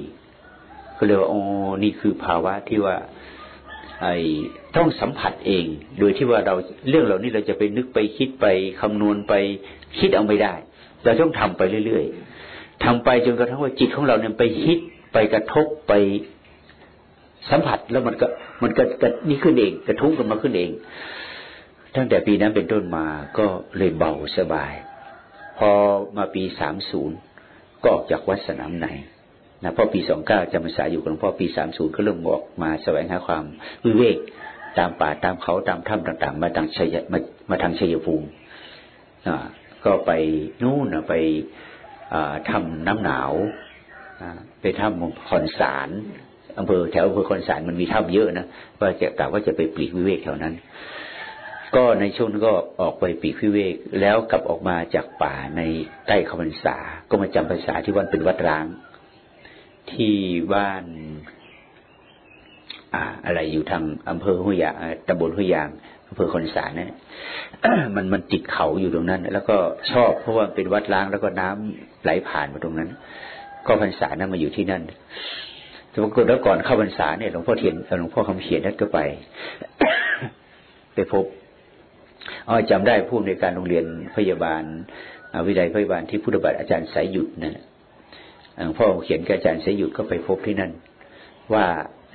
ก็เลยว่าอ๋อนี่คือภาวะที่ว่า ต้องสัมผัสเอง โดยที่ว่าเราเรื่องเหล่านี้เราจะไปนึกไปคิดไปคำนวณไปคิดเอาไม่ได้ เราต้องทำไปเรื่อยๆทำไปจนกระทั่งว่าจิตของเราเนี่ยไปฮิตไปกระทบไปสัมผัสแล้วมันก็มันก็กนี่ขึ้นเอง กระทุ้งกันมาขึ้นเอง ตั้งแต่ปีนั้นเป็นต้นมาก็เลยเบาสบาย พอมาปีสามศูนย์ก็ออกจากวัดสนามไหน นะพอปีสองเก้าจำพรรษาอยู่กับหลวงพ่อปีสามศูนย์ก็เริ่มบอกมาแสวงหาความวิเวกตามป่าตามเขาตามถ้ำต่าง ๆ มาทางชัยมามาทางชัยภูมิก็ไปนู่นไปทำน้ำหนาวไปถ้ำคอนสารอำเภอแถวอำเภอคอนสารมันมีถ้ำเยอะนะว่าจะกล่าวว่าจะไปปลีกวิเวกแถวนั้น ก็ในช่วงนั้นก็ออกไปปลีกวิเวกแล้วกลับออกมาจากป่าในใต้ขบันษาก็มาจำพรรษาที่วันเป็นวัดร้าง ที่บ้านอ่า อะไรอยู่ทางอำเภอห้วยยางตำบลห้วยยางอำเภอคอนสารเนี่ยมันมันติดเขาอยู่ตรงนั้น แล้วก็ชอบเพราะว่าเป็นวัดล้างแล้วก็น้ำไหลผ่านมาตรงนั้น ก็พรรษานั้นมาอยู่ที่นั่นแต่ปรากฏแล้วก่อนเข้าพรรษาเนี่ยหลวงพ่อเทียนหลวงพ่อคำเขียนนั่นก็ไป ไปพบอ๋อจำได้ผู้ในการโรงเรียนพยาบาลวิทยาพยาบาลที่พุทธบัตรอาจารย์สายหยุดนั่น พ่อเขียนกับอาจารย์สยหยุดก็ไปพบที่นั่น ว่า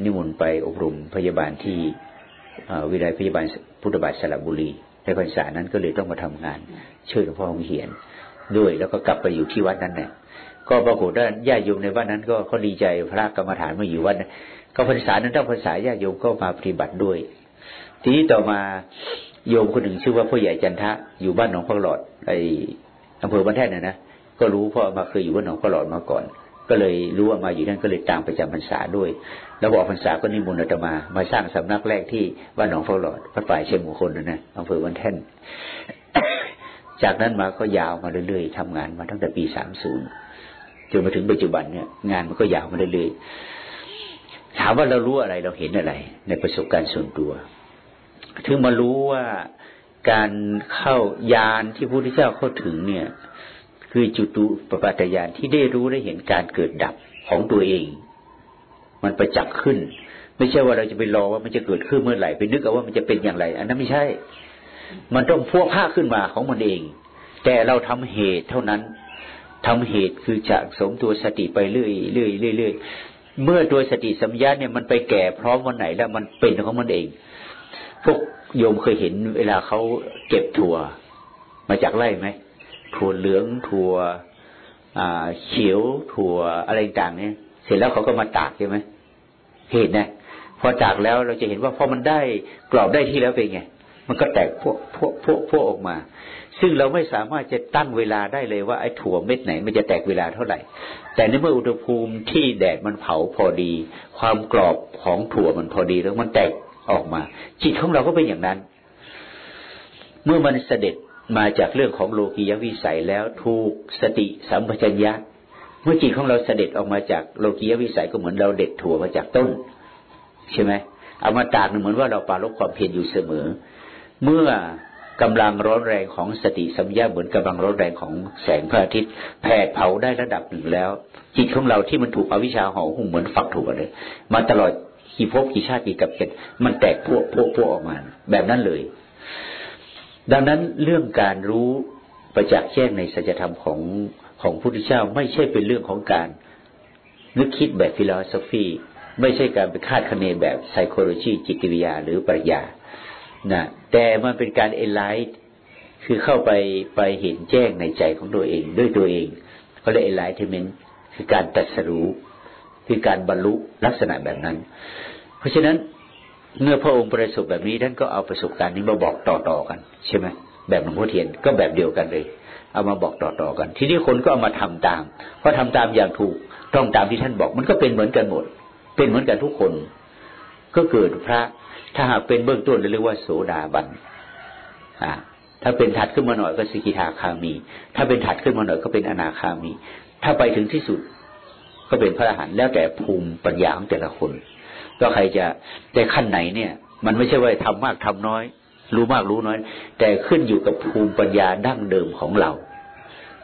นิมนต์ไปอบรมพยาบาลที่วิทยาพยาบาลพุทธบาทสระบุรีในพรรษานั้นก็เลยต้องมาทำงาน ช่วยหลวงพ่อองเหียนด้วยแล้วก็กลับไปอยู่ที่วัดนั้นเนี่ยก็ปรากฏว่าญาติโยมในวัดนั้นก็เขาดีใจพระกรรมฐานมาอยู่วัดก็พรรษานั้นต้องพรรษาญาติโยมก็มาปฏิบัติด้วย ทีนี้ต่อมาโยมคนหนึ่งชื่อว่าพ่อใหญ่จันทะอยู่บ้านหนองพักหลอดไออำเภอบ้านแท่นนะนะ ก็รู้เพราะมาเคยอยู่บ้านหนองพักหลอดมาก่อน ก็เลยรู้ว่ามาอยู่นั่นก็เลยตามไปจำพรรษาด้วย แล้วบอกพรรษาก็นิมนต์อาตมา มาสร้างสำนักแรกที่บ้านหนองฟอหลอดพระฝ่ายเชียงมงคลนะนะอำเภอวันแท่น จากนั้นมาก็ยาวมาเรื่อยๆทำงานมาตั้งแต่ปีสามศูนย์จนมาถึงปัจจุบันเนี่ยงานมันก็ยาวมาเรื่อยๆถามว่าเรารู้อะไรเราเห็นอะไร ในประสบการณ์ส่วนตัว ถึงมารู้ว่าการเข้ายานที่พระพุทธเจ้าเข้าถึงเนี่ย คือจุตุปปัตยานที่ได้รู้ได้เห็นการเกิดดับของตัวเอง มันประจักษ์ขึ้น ไม่ใช่ว่าเราจะไปรอว่ามันจะเกิดขึ้นเมื่อไหร่ไปนึกเอาว่ามันจะเป็นอย่างไร อันนั้นไม่ใช่ มันต้องพัวผ้าขึ้นมาของมันเอง แต่เราทำเหตุเท่านั้นทำเหตุคือจะสมตัวสติไปเรื่อยเรื่อยเรื่อยเมื่อตัวสติสัมยาเนี่ยมันไปแก่พร้อมวันไหนแล้วมันเป็นของมันเอง พวกโยมเคยเห็นเวลาเขาเก็บถั่วมาจากไร่ไหม ถั่วเหลืองถั่วเขียวถั่วอะไรต่างเนี่ยเสร็จแล้วเขาก็มาตากใช่ไหมเห็นนะพอตากแล้วเราจะเห็นว่าพอมันได้กรอบได้ที่แล้วเป็นไงมันก็แตกพวกพวกพวกพวกออกมา ซึ่งเราไม่สามารถจะตั้งเวลาได้เลยว่าไอ้ถั่วเม็ดไหน มันจะแตกเวลาเท่าไหร่ แต่ในเมื่ออุณหภูมิที่แดดมันเผาพอดี ความกรอบของถั่วมันพอดีแล้วมันแตกออกมา จิตของเราก็เป็นอย่างนั้น เมื่อมันเสด็จ มาจากเรื่องของโลกียวิสัยแล้วถูกสติสัมปชัญญะ เมื่อจิตของเราเสด็จออกมาจากโลกียวิสัยก็เหมือนเราเด็ดถั่วมาจากต้น ใช่ไหมเอามาตากเหมือนว่าเราปาลบความเพียรอยู่เสมอ เมื่อกำลังร้อนแรงของสติสัมยาเหมือนกำลังร้อนแรงของแสงพระอาทิตย์แผดเผาได้ระดับหนึ่งแล้ว จิตของเราที่มันถูกอวิชชาห่อหุ้มเหมือนฝักถั่วเลยมาตลอดกี่ภพกี่ชาติกี่กับเกตมันแตกพวกพวกพวกออกมา แบบนั้นเลย ดังนั้นเรื่องการรู้ประจักษ์แจ้งในสัจธรรมของของพุทธเจ้าไม่ใช่เป็นเรื่องของการนึกคิดแบบ philosophy ไม่ใช่การไปคาดคะเนแบบ psychology จิตวิทยาหรือปรัชญานะแต่มันเป็นการ enlighten คือเข้าไปไปเห็นแจ้งในใจของตัวเอง ด้วยตัวเองเขาเรียก enlightenment คือการตรัสรู้คือการบรรลุลักษณะแบบนั้น เพราะฉะนั้น เมื่อพระองค์ประสบแบบนี้ท่านก็เอาประสบการณ์นี้มาบอกต่อๆกัน ใช่ไหมแบบหลวงพ่อเทียนก็แบบเดียวกันเลย เอามาบอกต่อๆกัน ทีนี้คนก็เอามาทำตามเพราะทำตามอย่างถูกต้องตามที่ท่านบอก มันก็เป็นเหมือนกันหมด เป็นเหมือนกันทุกคน ก็เกิดพระถ้าหากเป็นเบื้องต้นเรียกว่าโสดาบันอ่าถ้าเป็นถัดขึ้นมาหน่อยก็สกิทาคามี ถ้าเป็นถัดขึ้นมาหน่อยก็เป็นอนาคามี ถ้าไปถึงที่สุดก็เป็นพระอรหันต์แล้วแต่ภูมิปัญญาของแต่ละคน ก็ใครจะแต่ขั้นไหนเนี่ย มันไม่ใช่ว่าทำมากทำน้อย รู้มากรู้น้อย แต่ขึ้นอยู่กับภูมิปัญญาดั้งเดิมของเรา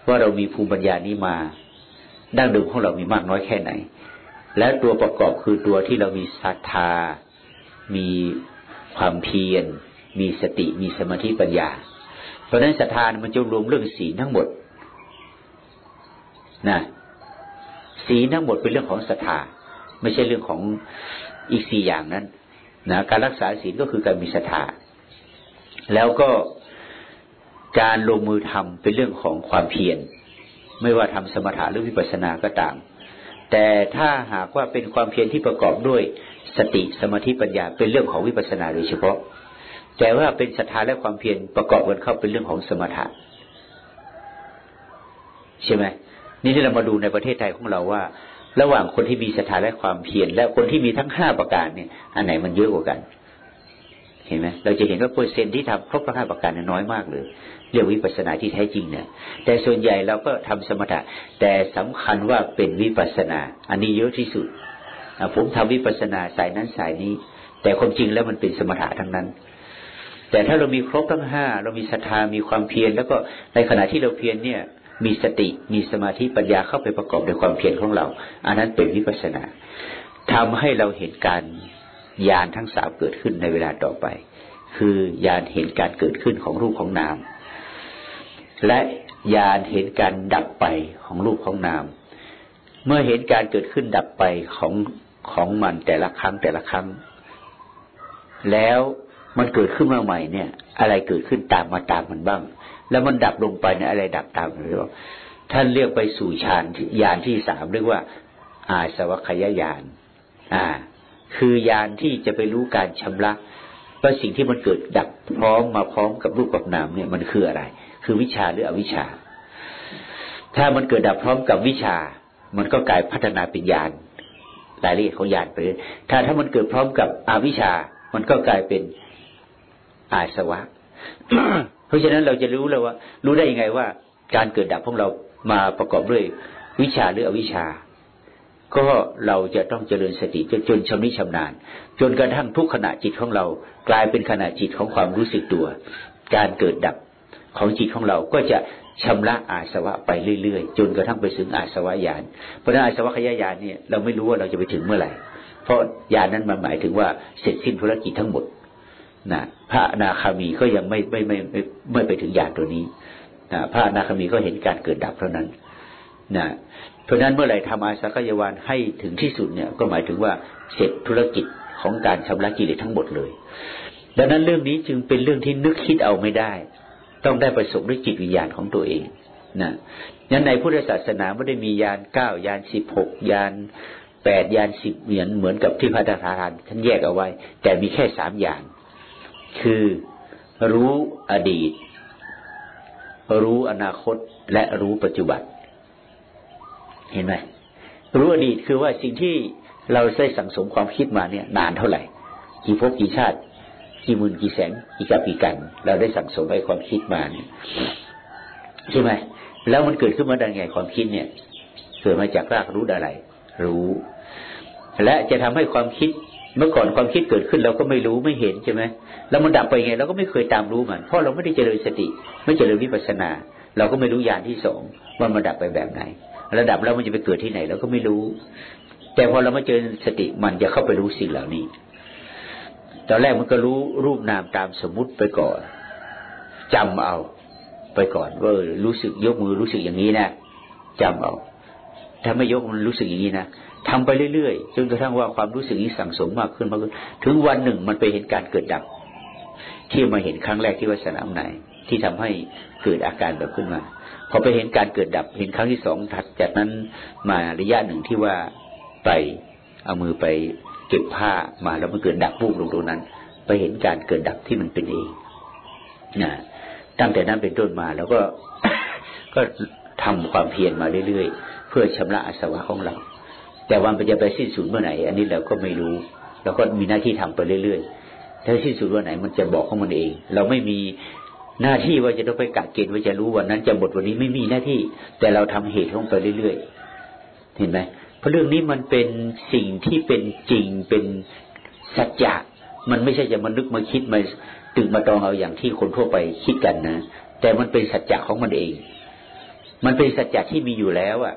ว่าเรามีภูมิปัญญานี้มา ดั้งเดิมของเรามีมากน้อยแค่ไหน และตัวประกอบคือตัวที่เรามีศรัทธา มีความเพียร มีสติมีสมาธิปัญญา เพราะนั้นศรัทธามันจะรวมเรื่องศีลทั้งหมดนะศีลทั้งหมดเป็นเรื่องของศรัทธาไม่ใช่เรื่องของ อีกสี่อย่างนั้นนะการรักษาศีลก็คือการมีศรัทธาแล้วก็การลงมือทำเป็นเรื่องของความเพียรไม่ว่าทำสมถะหรือวิปัสสนาก็ตาม แต่ถ้าหากว่าเป็นความเพียรที่ประกอบด้วยสติสมาธิปัญญาเป็นเรื่องของวิปัสสนาโดยเฉพาะ แต่ว่าเป็นศรัทธาและความเพียรประกอบกันเข้าเป็นเรื่องของสมถะใช่ไหมนี่ที่เรามาดูในประเทศไทยของเราว่า ระหว่างคนที่มีศรัทธาและความเพียรและคนที่มีทั้งห้าประการเนี่ยอันไหนมันเยอะกว่ากัน เห็นไหมเราจะเห็นว่าเปอร์เซ็นที่ทำครบทั้งห้าประการน้อยมากเลยเรียกวิปัสสนาที่แท้จริงเนี่ยแต่ส่วนใหญ่เราก็ทำสมถะ แต่สำคัญว่าเป็นวิปัสสนา อันนี้เยอะที่สุดผมทำวิปัสสนาสายนั้นสายนี้ แต่ความจริงแล้วมันเป็นสมถะทั้งนั้น แต่ถ้าเรามีครบทั้งห้าเรามีศรัทธามีความเพียรแล้วก็ในขณะที่เราเพียรเนี่ย มีสติมีสมาธิปัญญาเข้าไปประกอบในความเพียรของเรา อันนั้นเป็นวิปัสสนาทำให้เราเห็นการญาณทั้งสามเกิดขึ้นในเวลาต่อไป คือญาณเห็นการเกิดขึ้นของรูปของนาม และญาณเห็นการดับไปของรูปของนาม เมื่อเห็นการเกิดขึ้นดับไปของของมันแต่ละครั้งแต่ละครั้ง แล้วมันเกิดขึ้นมาใหม่เนี่ย อะไรเกิดขึ้นตามมาตามมันบ้าง แล้วมันดับลงไปเนี่ยอะไรดับตามหรือว่าท่านเรียกไปสู่ฌานยานที่สามเรียกว่า อาสวัคยายานอ่า คือยานที่จะไปรู้การชำระว่าสิ่งที่มันเกิดดับพร้อมมาพร้อมกับรูปกับนามเนี่ยมันคืออะไร คือวิชาหรืออวิชา ถ้ามันเกิดดับพร้อมกับวิชา มันก็กลายพัฒนาเป็นญาณรายละเอียดของญาณไปถ้าถ้ามันเกิดพร้อมกับอวิชา มันก็กลายเป็นอาสวะ เพราะฉะนั้นเราจะรู้แล้วว่า รู้ได้ยังไงว่า การเกิดดับของเรามาประกอบด้วยวิชาหรืออวิชา ก็เราจะต้องเจริญสติจนจนชำนิชำนาญ จนกระทั่งทุกขณะจิตของเรา กลายเป็นขณะจิตของความรู้สึกตัว การเกิดดับของจิตของเราก็จะชำระอาสวะไปเรื่อยๆ จนกระทั่งไปถึงอาสวะญาณเพราะนั้นอาสวะขยายานเนี่ยเราไม่รู้ว่าเราจะไปถึงเมื่อไหร่ เพราะญาณนั้นมันหมายถึงว่าเสร็จสิ้นภารกิจทั้งหมด นะพระนาคามีก็ยังไม่ไม่ไม่ไม่ไม่ไปถึงญาณตัวนี้นะพระนาคามีก็เห็นการเกิดดับเท่านั้นนะเพราะนั้นเมื่อไหร่ทำอาสกยวานให้ถึงที่สุดเนี่ย ก็หมายถึงว่าเสร็จธุรกิจของการชำระกิเลสทั้งหมดเลย ดังนั้นเรื่องนี้จึงเป็นเรื่องที่นึกคิดเอาไม่ได้ ต้องได้ประสบด้วยจิตวิญญาณของตัวเองนะยันในพุทธศาสนาไม่ได้มียานเก้ายานสิบหกยานแปดยานสิบเหมือนเหมือนกับที่พระธาทานท่านแยกเอาไว้ แต่มีแค่สามอย่าง คือรู้อดีต รู้อนาคตและรู้ปัจจุบัน เห็นไหมรู้อดีตคือว่าสิ่งที่เราได้สั่งสมความคิดมาเนี่ย นานเท่าไหร่ กี่ภพกี่ชาติ กี่หมื่นกี่แสนกี่กับกี่กัน เราได้สั่งสมไว้ความคิดมาเนี่ยใช่ไหมแล้วมันเกิดขึ้นมาได้ไงความคิดเนี่ย เกิดมาจากรากรู้อะไร รู้ และจะทำให้ความคิด เมื่อก่อนความคิดเกิดขึ้นเราก็ไม่รู้ไม่เห็นใช่ไหมแล้วมันดับไปไงเราก็ไม่เคยตามรู้มันเพราะเราไม่ได้เจริญสติ ไม่เจริญวิปัสสนา เราก็ไม่รู้ยานที่สองว่ามันดับไปแบบไหนระดับแล้วมันจะไปเกิดที่ไหนเราก็ไม่รู้ แต่พอเรามาเจอสติมันจะเข้าไปรู้สิ่งเหล่านี้ตอนแรกมันก็รู้รูปนามตามสมมุติไปก่อนจำเอาไปก่อนว่ารู้สึกยกมือรู้สึกอย่างนี้นะจำเอาถ้าไม่ยกมันรู้สึกอย่างนี้นะ ทำไปเรื่อยๆจนกระทั่งว่าความรู้สึกนี้สั่งสมมากขึ้นมากขึ้น ถึงวันหนึ่งมันไปเห็นการเกิดดับ ที่มาเห็นครั้งแรกที่วัดสนามไหนที่ทำให้เกิดอาการแบบขึ้นมาพอไปเห็นการเกิดดับ เห็นครั้งที่สองถัดจากนั้นมาระยะหนึ่งที่ว่าไปเอามือไปเก็บผ้ามาแล้วมันเกิดดับปุ๊บลงตรงนั้น ไปเห็นการเกิดดับที่มันเป็นเองนะตั้งแต่นั้นเป็นต้นมาแล้วก็ก็ทำความเพียรมาเรื่อยๆ เพื่อชำระอาสวะของเรา แต่วันมันจะไปสิ้นสุดเมื่อไหร่อันนี้เราก็ไม่รู้เราก็มีหน้าที่ทำไปเรื่อยๆถ้าสิ้นสุดวันไหนมันจะบอกของมันเอง เราไม่มีหน้าที่ว่าจะต้องไปกักเกณฑ์ว่าจะรู้วันนั้นจะหมดวันนี้ไม่มีหน้าที่ แต่เราทำเหตุของไปเรื่อยๆเห็นไหมเพราะเรื่องนี้มันเป็นสิ่งที่เป็นจริงเป็นสัจจะมันไม่ใช่จะมานึกมาคิดมาตึงมาตองเอาอย่างที่คนทั่วไปคิดกันนะแต่มันเป็นสัจจะของมันเอง มันเป็นสัจจะที่มีอยู่แล้วอะ่ะ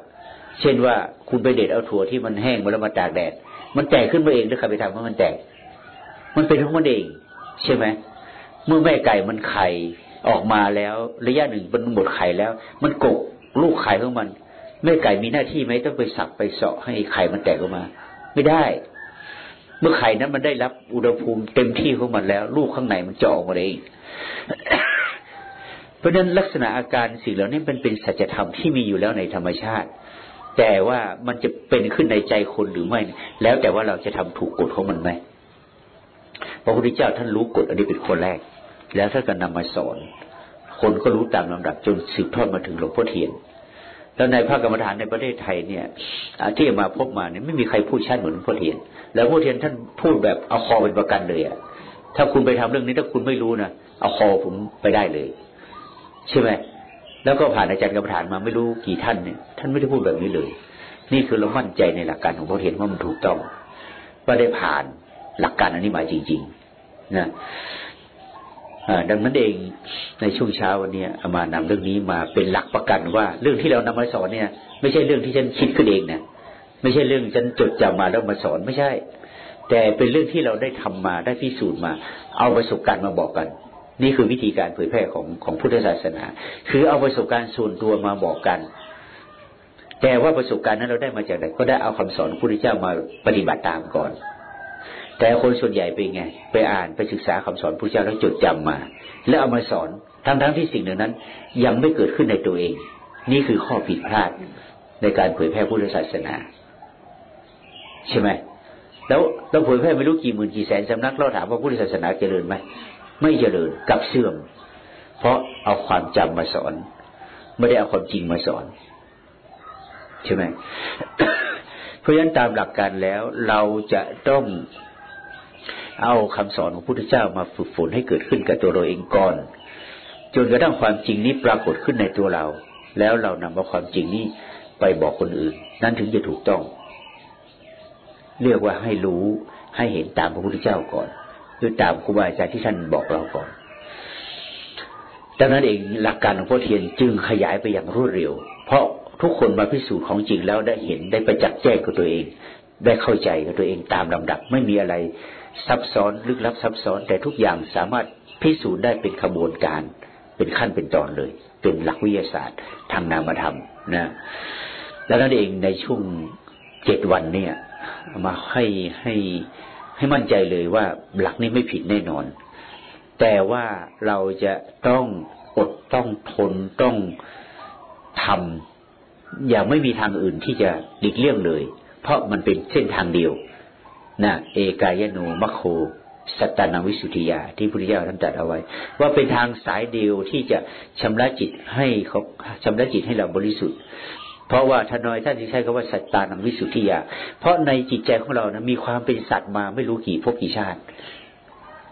เช่นว่าคุณไปเด็ดเอาถั่วที่มันแห้งมาแล้วมาตากแดด มันแตกขึ้นมาเองหรือใครไปทำให้มันแตก มันเป็นของมันเอง ใช่ไหมเมื่อแม่ไก่มันไข่ออกมาแล้ว ระยะหนึ่งมันหมดไข่แล้ว มันกกลูกไข่ของมัน แม่ไก่มีหน้าที่ไหมต้องไปสับไปเสาะให้ไข่มันแตกออกมา ไม่ได้ เมื่อไข่นั้นมันได้รับอุณหภูมิเต็มที่ของมันแล้ว ลูกข้างในมันจะออกมาเองเพราะนั้นลักษณะอาการสิ่งเหล่านี้เป็นเป็นสัจธรรมที่มีอยู่แล้วในธรรมชาติ แต่ว่ามันจะเป็นขึ้นในใจคนหรือไม่ แล้วแต่ว่าเราจะทำถูกกฎของมันไหมพระพุทธเจ้าท่านรู้กฎอันนี้เป็นคนแรก แล้วท่านก็นำมาสอน คนก็รู้ตามลำดับจนสืบทอดมาถึงหลวงพ่อเทียน แล้วในภาคกรรมฐานในประเทศไทยเนี่ยที่มาพบมาเนี่ยไม่มีใครพูดชัดเหมือนหลวงพ่อเทียน แล้วพ่อเทียนท่านพูดแบบเอาคอเป็นประกันเลยอะถ้าคุณไปทำเรื่องนี้ถ้าคุณไม่รู้นะเอาคอผมไปได้เลย ใช่ไหม แล้วก็ผ่านอาจารย์กรรมฐานมาไม่รู้กี่ท่านเนี่ยท่านไม่ได้พูดแบบนี้เลย นี่คือเรามั่นใจในหลักการของพ่อเทียนว่ามันถูกต้องว่าได้ผ่านหลักการอันนี้มาจริง ๆ นะดังนั้นเองในช่วงเช้าวันนี้ามานำเรื่องนี้มาเป็นหลักประกันว่า เรื่องที่เรานำมาสอนเนี่ย ไม่ใช่เรื่องที่ฉันคิดขึ้นเองนะไม่ใช่เรื่องฉันจดจำมาแล้วมาสอนไม่ใช่ แต่เป็นเรื่องที่เราได้ทำมาได้พิสูจน์มา เอาประสบการณ์มาบอกกัน นี่คือวิธีการเผยแพร่ของของพุทธศาสนา คือเอาประสบการณ์ส่วนตัวมาบอกกัน แต่ว่าประสบการณ์นั้นเราได้มาจากไหนก็ได้เอาคำสอนพระพุทธเจ้ามาปฏิบัติตามก่อน แต่คนส่วนใหญ่เป็นไง ไปอ่านไปศึกษาคำสอนพระเจ้าแล้วจดจำมา แล้วเอามาสอนทั้งๆทที่สิ่งเหนึ่งนั้น ยังไม่เกิดขึ้นในตัวเอง นี่คือข้อผิดพลาดในการเผยแพร่พุทธศาสนาใช่ไหมแล้วเราเผยแพร่ไม่รู้กี่หมื่นกี่แสนสำนักเราถามว่าพุทธศาสนาเจริญไหม ไม่เจริญกับเสื่อม เพราะเอาความจำมาสอน ไม่ได้เอาความจริงมาสอน ใช่ไหมเพราะฉะนั้นตามหลักการแล้วเราจะต้องเอาคำสอนของพระพุทธเจ้ามาฝึกฝนให้เกิดขึ้นกับตัวเราเองก่อน จนกระทั่งความจริงนี้ปรากฏขึ้นในตัวเรา แล้วเรานำเอาความจริงนี้ไปบอกคนอื่น นั่นถึงจะถูกต้อง เรียกว่าให้รู้ให้เห็นตามพระพุทธเจ้าก่อน หรือตามครูบาอาจารย์ที่ท่านบอกเราก่อนดังนั้นเองหลักการของพ่อเทียนจึงขยายไปอย่างรวดเร็ว เพราะทุกคนมาพิสูจน์ของจริงแล้วได้เห็นได้ประจักษ์แจ้งกับตัวเอง ได้เข้าใจกับตัวเองตามลำดับ ไม่มีอะไรซับซ้อนลึกลับซับซ้อน แต่ทุกอย่างสามารถพิสูจน์ได้เป็นขบวนการ เป็นขั้นเป็นตอนเลย เป็นหลักวิทยาศาสตร์ทางนามธรรมนะแล้วนั่นเองในช่วงเจ็ดวันเนี่ย มาให้ให้ ให้มั่นใจเลยว่าหลักนี้ไม่ผิดแน่นอน แต่ว่าเราจะต้องอดต้องทนต้องทำอย่างไม่มีทางอื่นที่จะหลีกเลี่ยงเลย เพราะมันเป็นเส้นทางเดียวนะเอกายโนมัคโคสัตตานังวิสุทธิยา ที่พุทธเจ้าท่านตรัสเอาไว้ ว่าเป็นทางสายเดียวที่จะชำระจิตให้เขาชำระจิตให้เราบริสุทธิ์ เพราะว่าทนอยท่านที่ใช้คำว่าสัตตานังวิสุทธิยา เพราะในจิตใจของเรานะมีความเป็นสัตว์มาไม่รู้กี่พบกี่ชาติ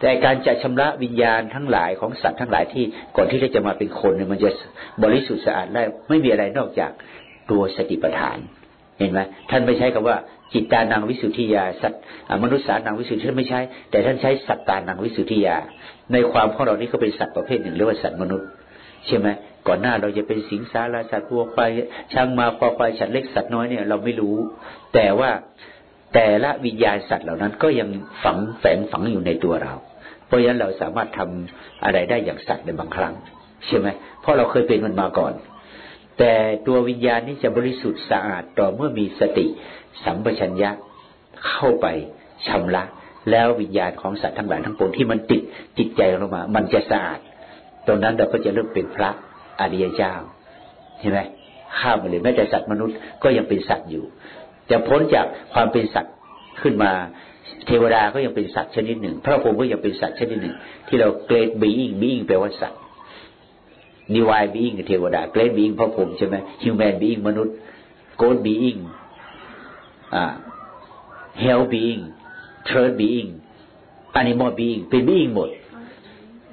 แต่การจะชำระวิญญาณทั้งหลายของสัตว์ทั้งหลายที่ก่อนที่จะมาเป็นคนเนี่ยมันจะบริสุทธิ์สะอาดได้ไม่มีอะไรนอกจากตัวสติปัฏฐาน เห็นไหมท่านไม่ใช้คำว่าจิตตานังวิสุทธิยา สัตมนุษย์สานังวิสุทธิท่านไม่ใช้ แต่ท่านใช้สัตตานังวิสุทธิยา ในความของเรานี่ก็เป็นสัตว์ประเภทหนึ่งเรียกว่าสัตว์มนุษย์ใช่ไหม ก่อนหน้าเราจะเป็นสิงสาราสัตว์วัวควายช้างมาควาควายสัตว์เล็กสัตว์น้อยเนี่ยเราไม่รู้ แต่ว่าแต่ละวิญญาณสัตว์เหล่านั้นก็ยังฝังแฝงฝังอยู่ในตัวเรา เพราะฉะนั้นเราสามารถทำอะไรได้อย่างสัตว์ในบางครั้งใช่ไหมเพราะเราเคยเป็นมันมาก่อน แต่ตัววิญญาณนี้จะบริสุทธิ์สะอาดต่อเมื่อมีสติ สัมปชัญญะเข้าไปชำระ แล้ววิญญาณของสัตว์ทั้งหลายทั้งปวงที่มันติดจิตใจเรามา มันจะสะอาดตรงนั้นเราก็จะเริ่มเป็นพระ อริยเจ้าเห็นไหมข้ามไปเลยแม้แต่สัตว์มนุษย์ก็ยังเป็นสัตว์อยู่ จะพ้นจากความเป็นสัตว์ขึ้นมา เทวดาก็ยังเป็นสัตว์ชนิดหนึ่ง พระพรหมก็ยังเป็นสัตว์ชนิดหนึ่ง ที่เราเกรดบีอิงบีอิงแปลว่าสัตว์นิวายบีอิงเทวดาเกรดบีอิงพระพรหมใช่ไหมฮิวแมนบีอิงมนุษย์โกดบีอิง hell being third being animal being เป็น being หมด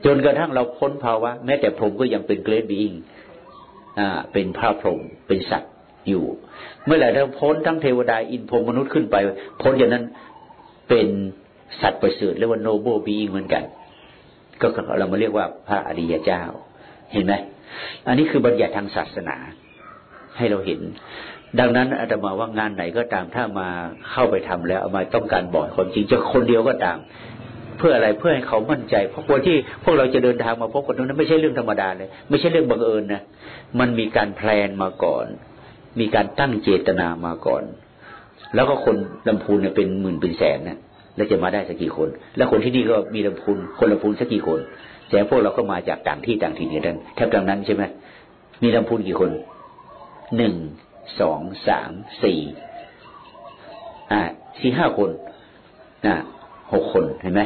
จนกระทั่งเราพ้นภาวะ แม้แต่พรหมก็ยังเป็น great being อ่า เป็นพระพรหมเป็นสัตว์อยู่ เมื่อไหร่เราพ้นทั้งเทวดาอินพรหมมนุษย์ขึ้นไป พ้นจากนั้นเป็นสัตว์ประเสริฐเรียกว่า noble being เหมือนกัน ก็เรามาเรียกว่าพระอริยเจ้า เห็นไหมอันนี้คือบัญญัติทางศาสนาให้เราเห็น ดังนั้นอาตมาว่างานไหนก็ตามถ้ามาเข้าไปทำแล้วมาต้องการบอกความจริงจะคนเดียวก็ตาม เพื่ออะไรเพื่อให้เขามั่นใจ เพราะคนที่พวกเราจะเดินทางมาพบกันนั้นไม่ใช่เรื่องธรรมดาเลย ไม่ใช่เรื่องบังเอิญนะมันมีการแพลนมาก่อน มีการตั้งเจตนามาก่อน แล้วก็คนลำพูนเนี่ยเป็นหมื่นเป็นแสนนะแล้วจะมาได้สักกี่คน แล้วคนที่นี่ก็มีลำพูนคนลำพูนสักกี่คนแต่พวกเราก็มาจากต่างที่ต่างถิ่นกันแทบดังนั้นใช่ไหมมีลำพูนกี่คนหนึ่งสองสามสี่อ่าสี่ห้าคนอ่าหกคนเห็นไหม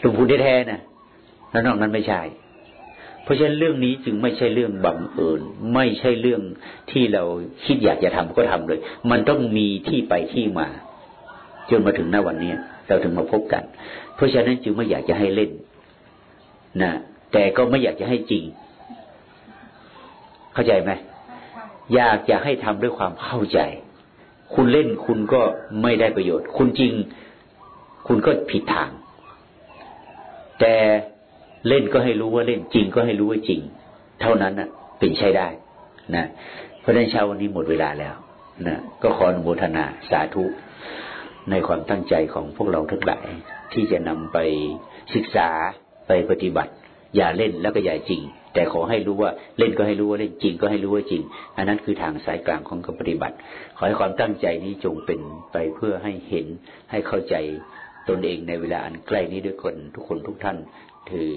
หลวงปู่แท้ๆนะแล้วนอกนั้นไม่ใช่ เพราะฉะนั้นเรื่องนี้จึงไม่ใช่เรื่องบังเอิญไม่ใช่เรื่องที่เราคิดอยากจะทำก็ทำเลย มันต้องมีที่ไปที่มา จนมาถึงหน้าวันนี้เราถึงมาพบกัน เพราะฉะนั้นจึงไม่อยากจะให้เล่นนะแต่ก็ไม่อยากจะให้จริง เข้าใจไหมอยากจะให้ทำด้วยความเข้าใจ คุณเล่นคุณก็ไม่ได้ประโยชน์ คุณจริง คุณก็ผิดทาง แต่เล่นก็ให้รู้ว่าเล่นจริงก็ให้รู้ว่าจริง เท่านั้นน่ะเป็นใช้ได้นะเพราะนั้นเช้าวันนี้หมดเวลาแล้วนะก็ขออนุโมทนาสาธุ ในความตั้งใจของพวกเราทั้งหลาย ที่จะนำไปศึกษาไปปฏิบัติ อย่าเล่นแล้วก็อย่าจริง แต่ขอให้รู้ว่าเล่นก็ให้รู้ว่าเล่นจริงก็ให้รู้ว่าจริง อันนั้นคือทางสายกลางของการปฏิบัติ ขอให้ความตั้งใจนี้จงเป็นไปเพื่อให้เห็นให้เข้าใจ ตนเองในเวลาอันใกล้นี้ด้วยคนทุกคนทุกท่านถือ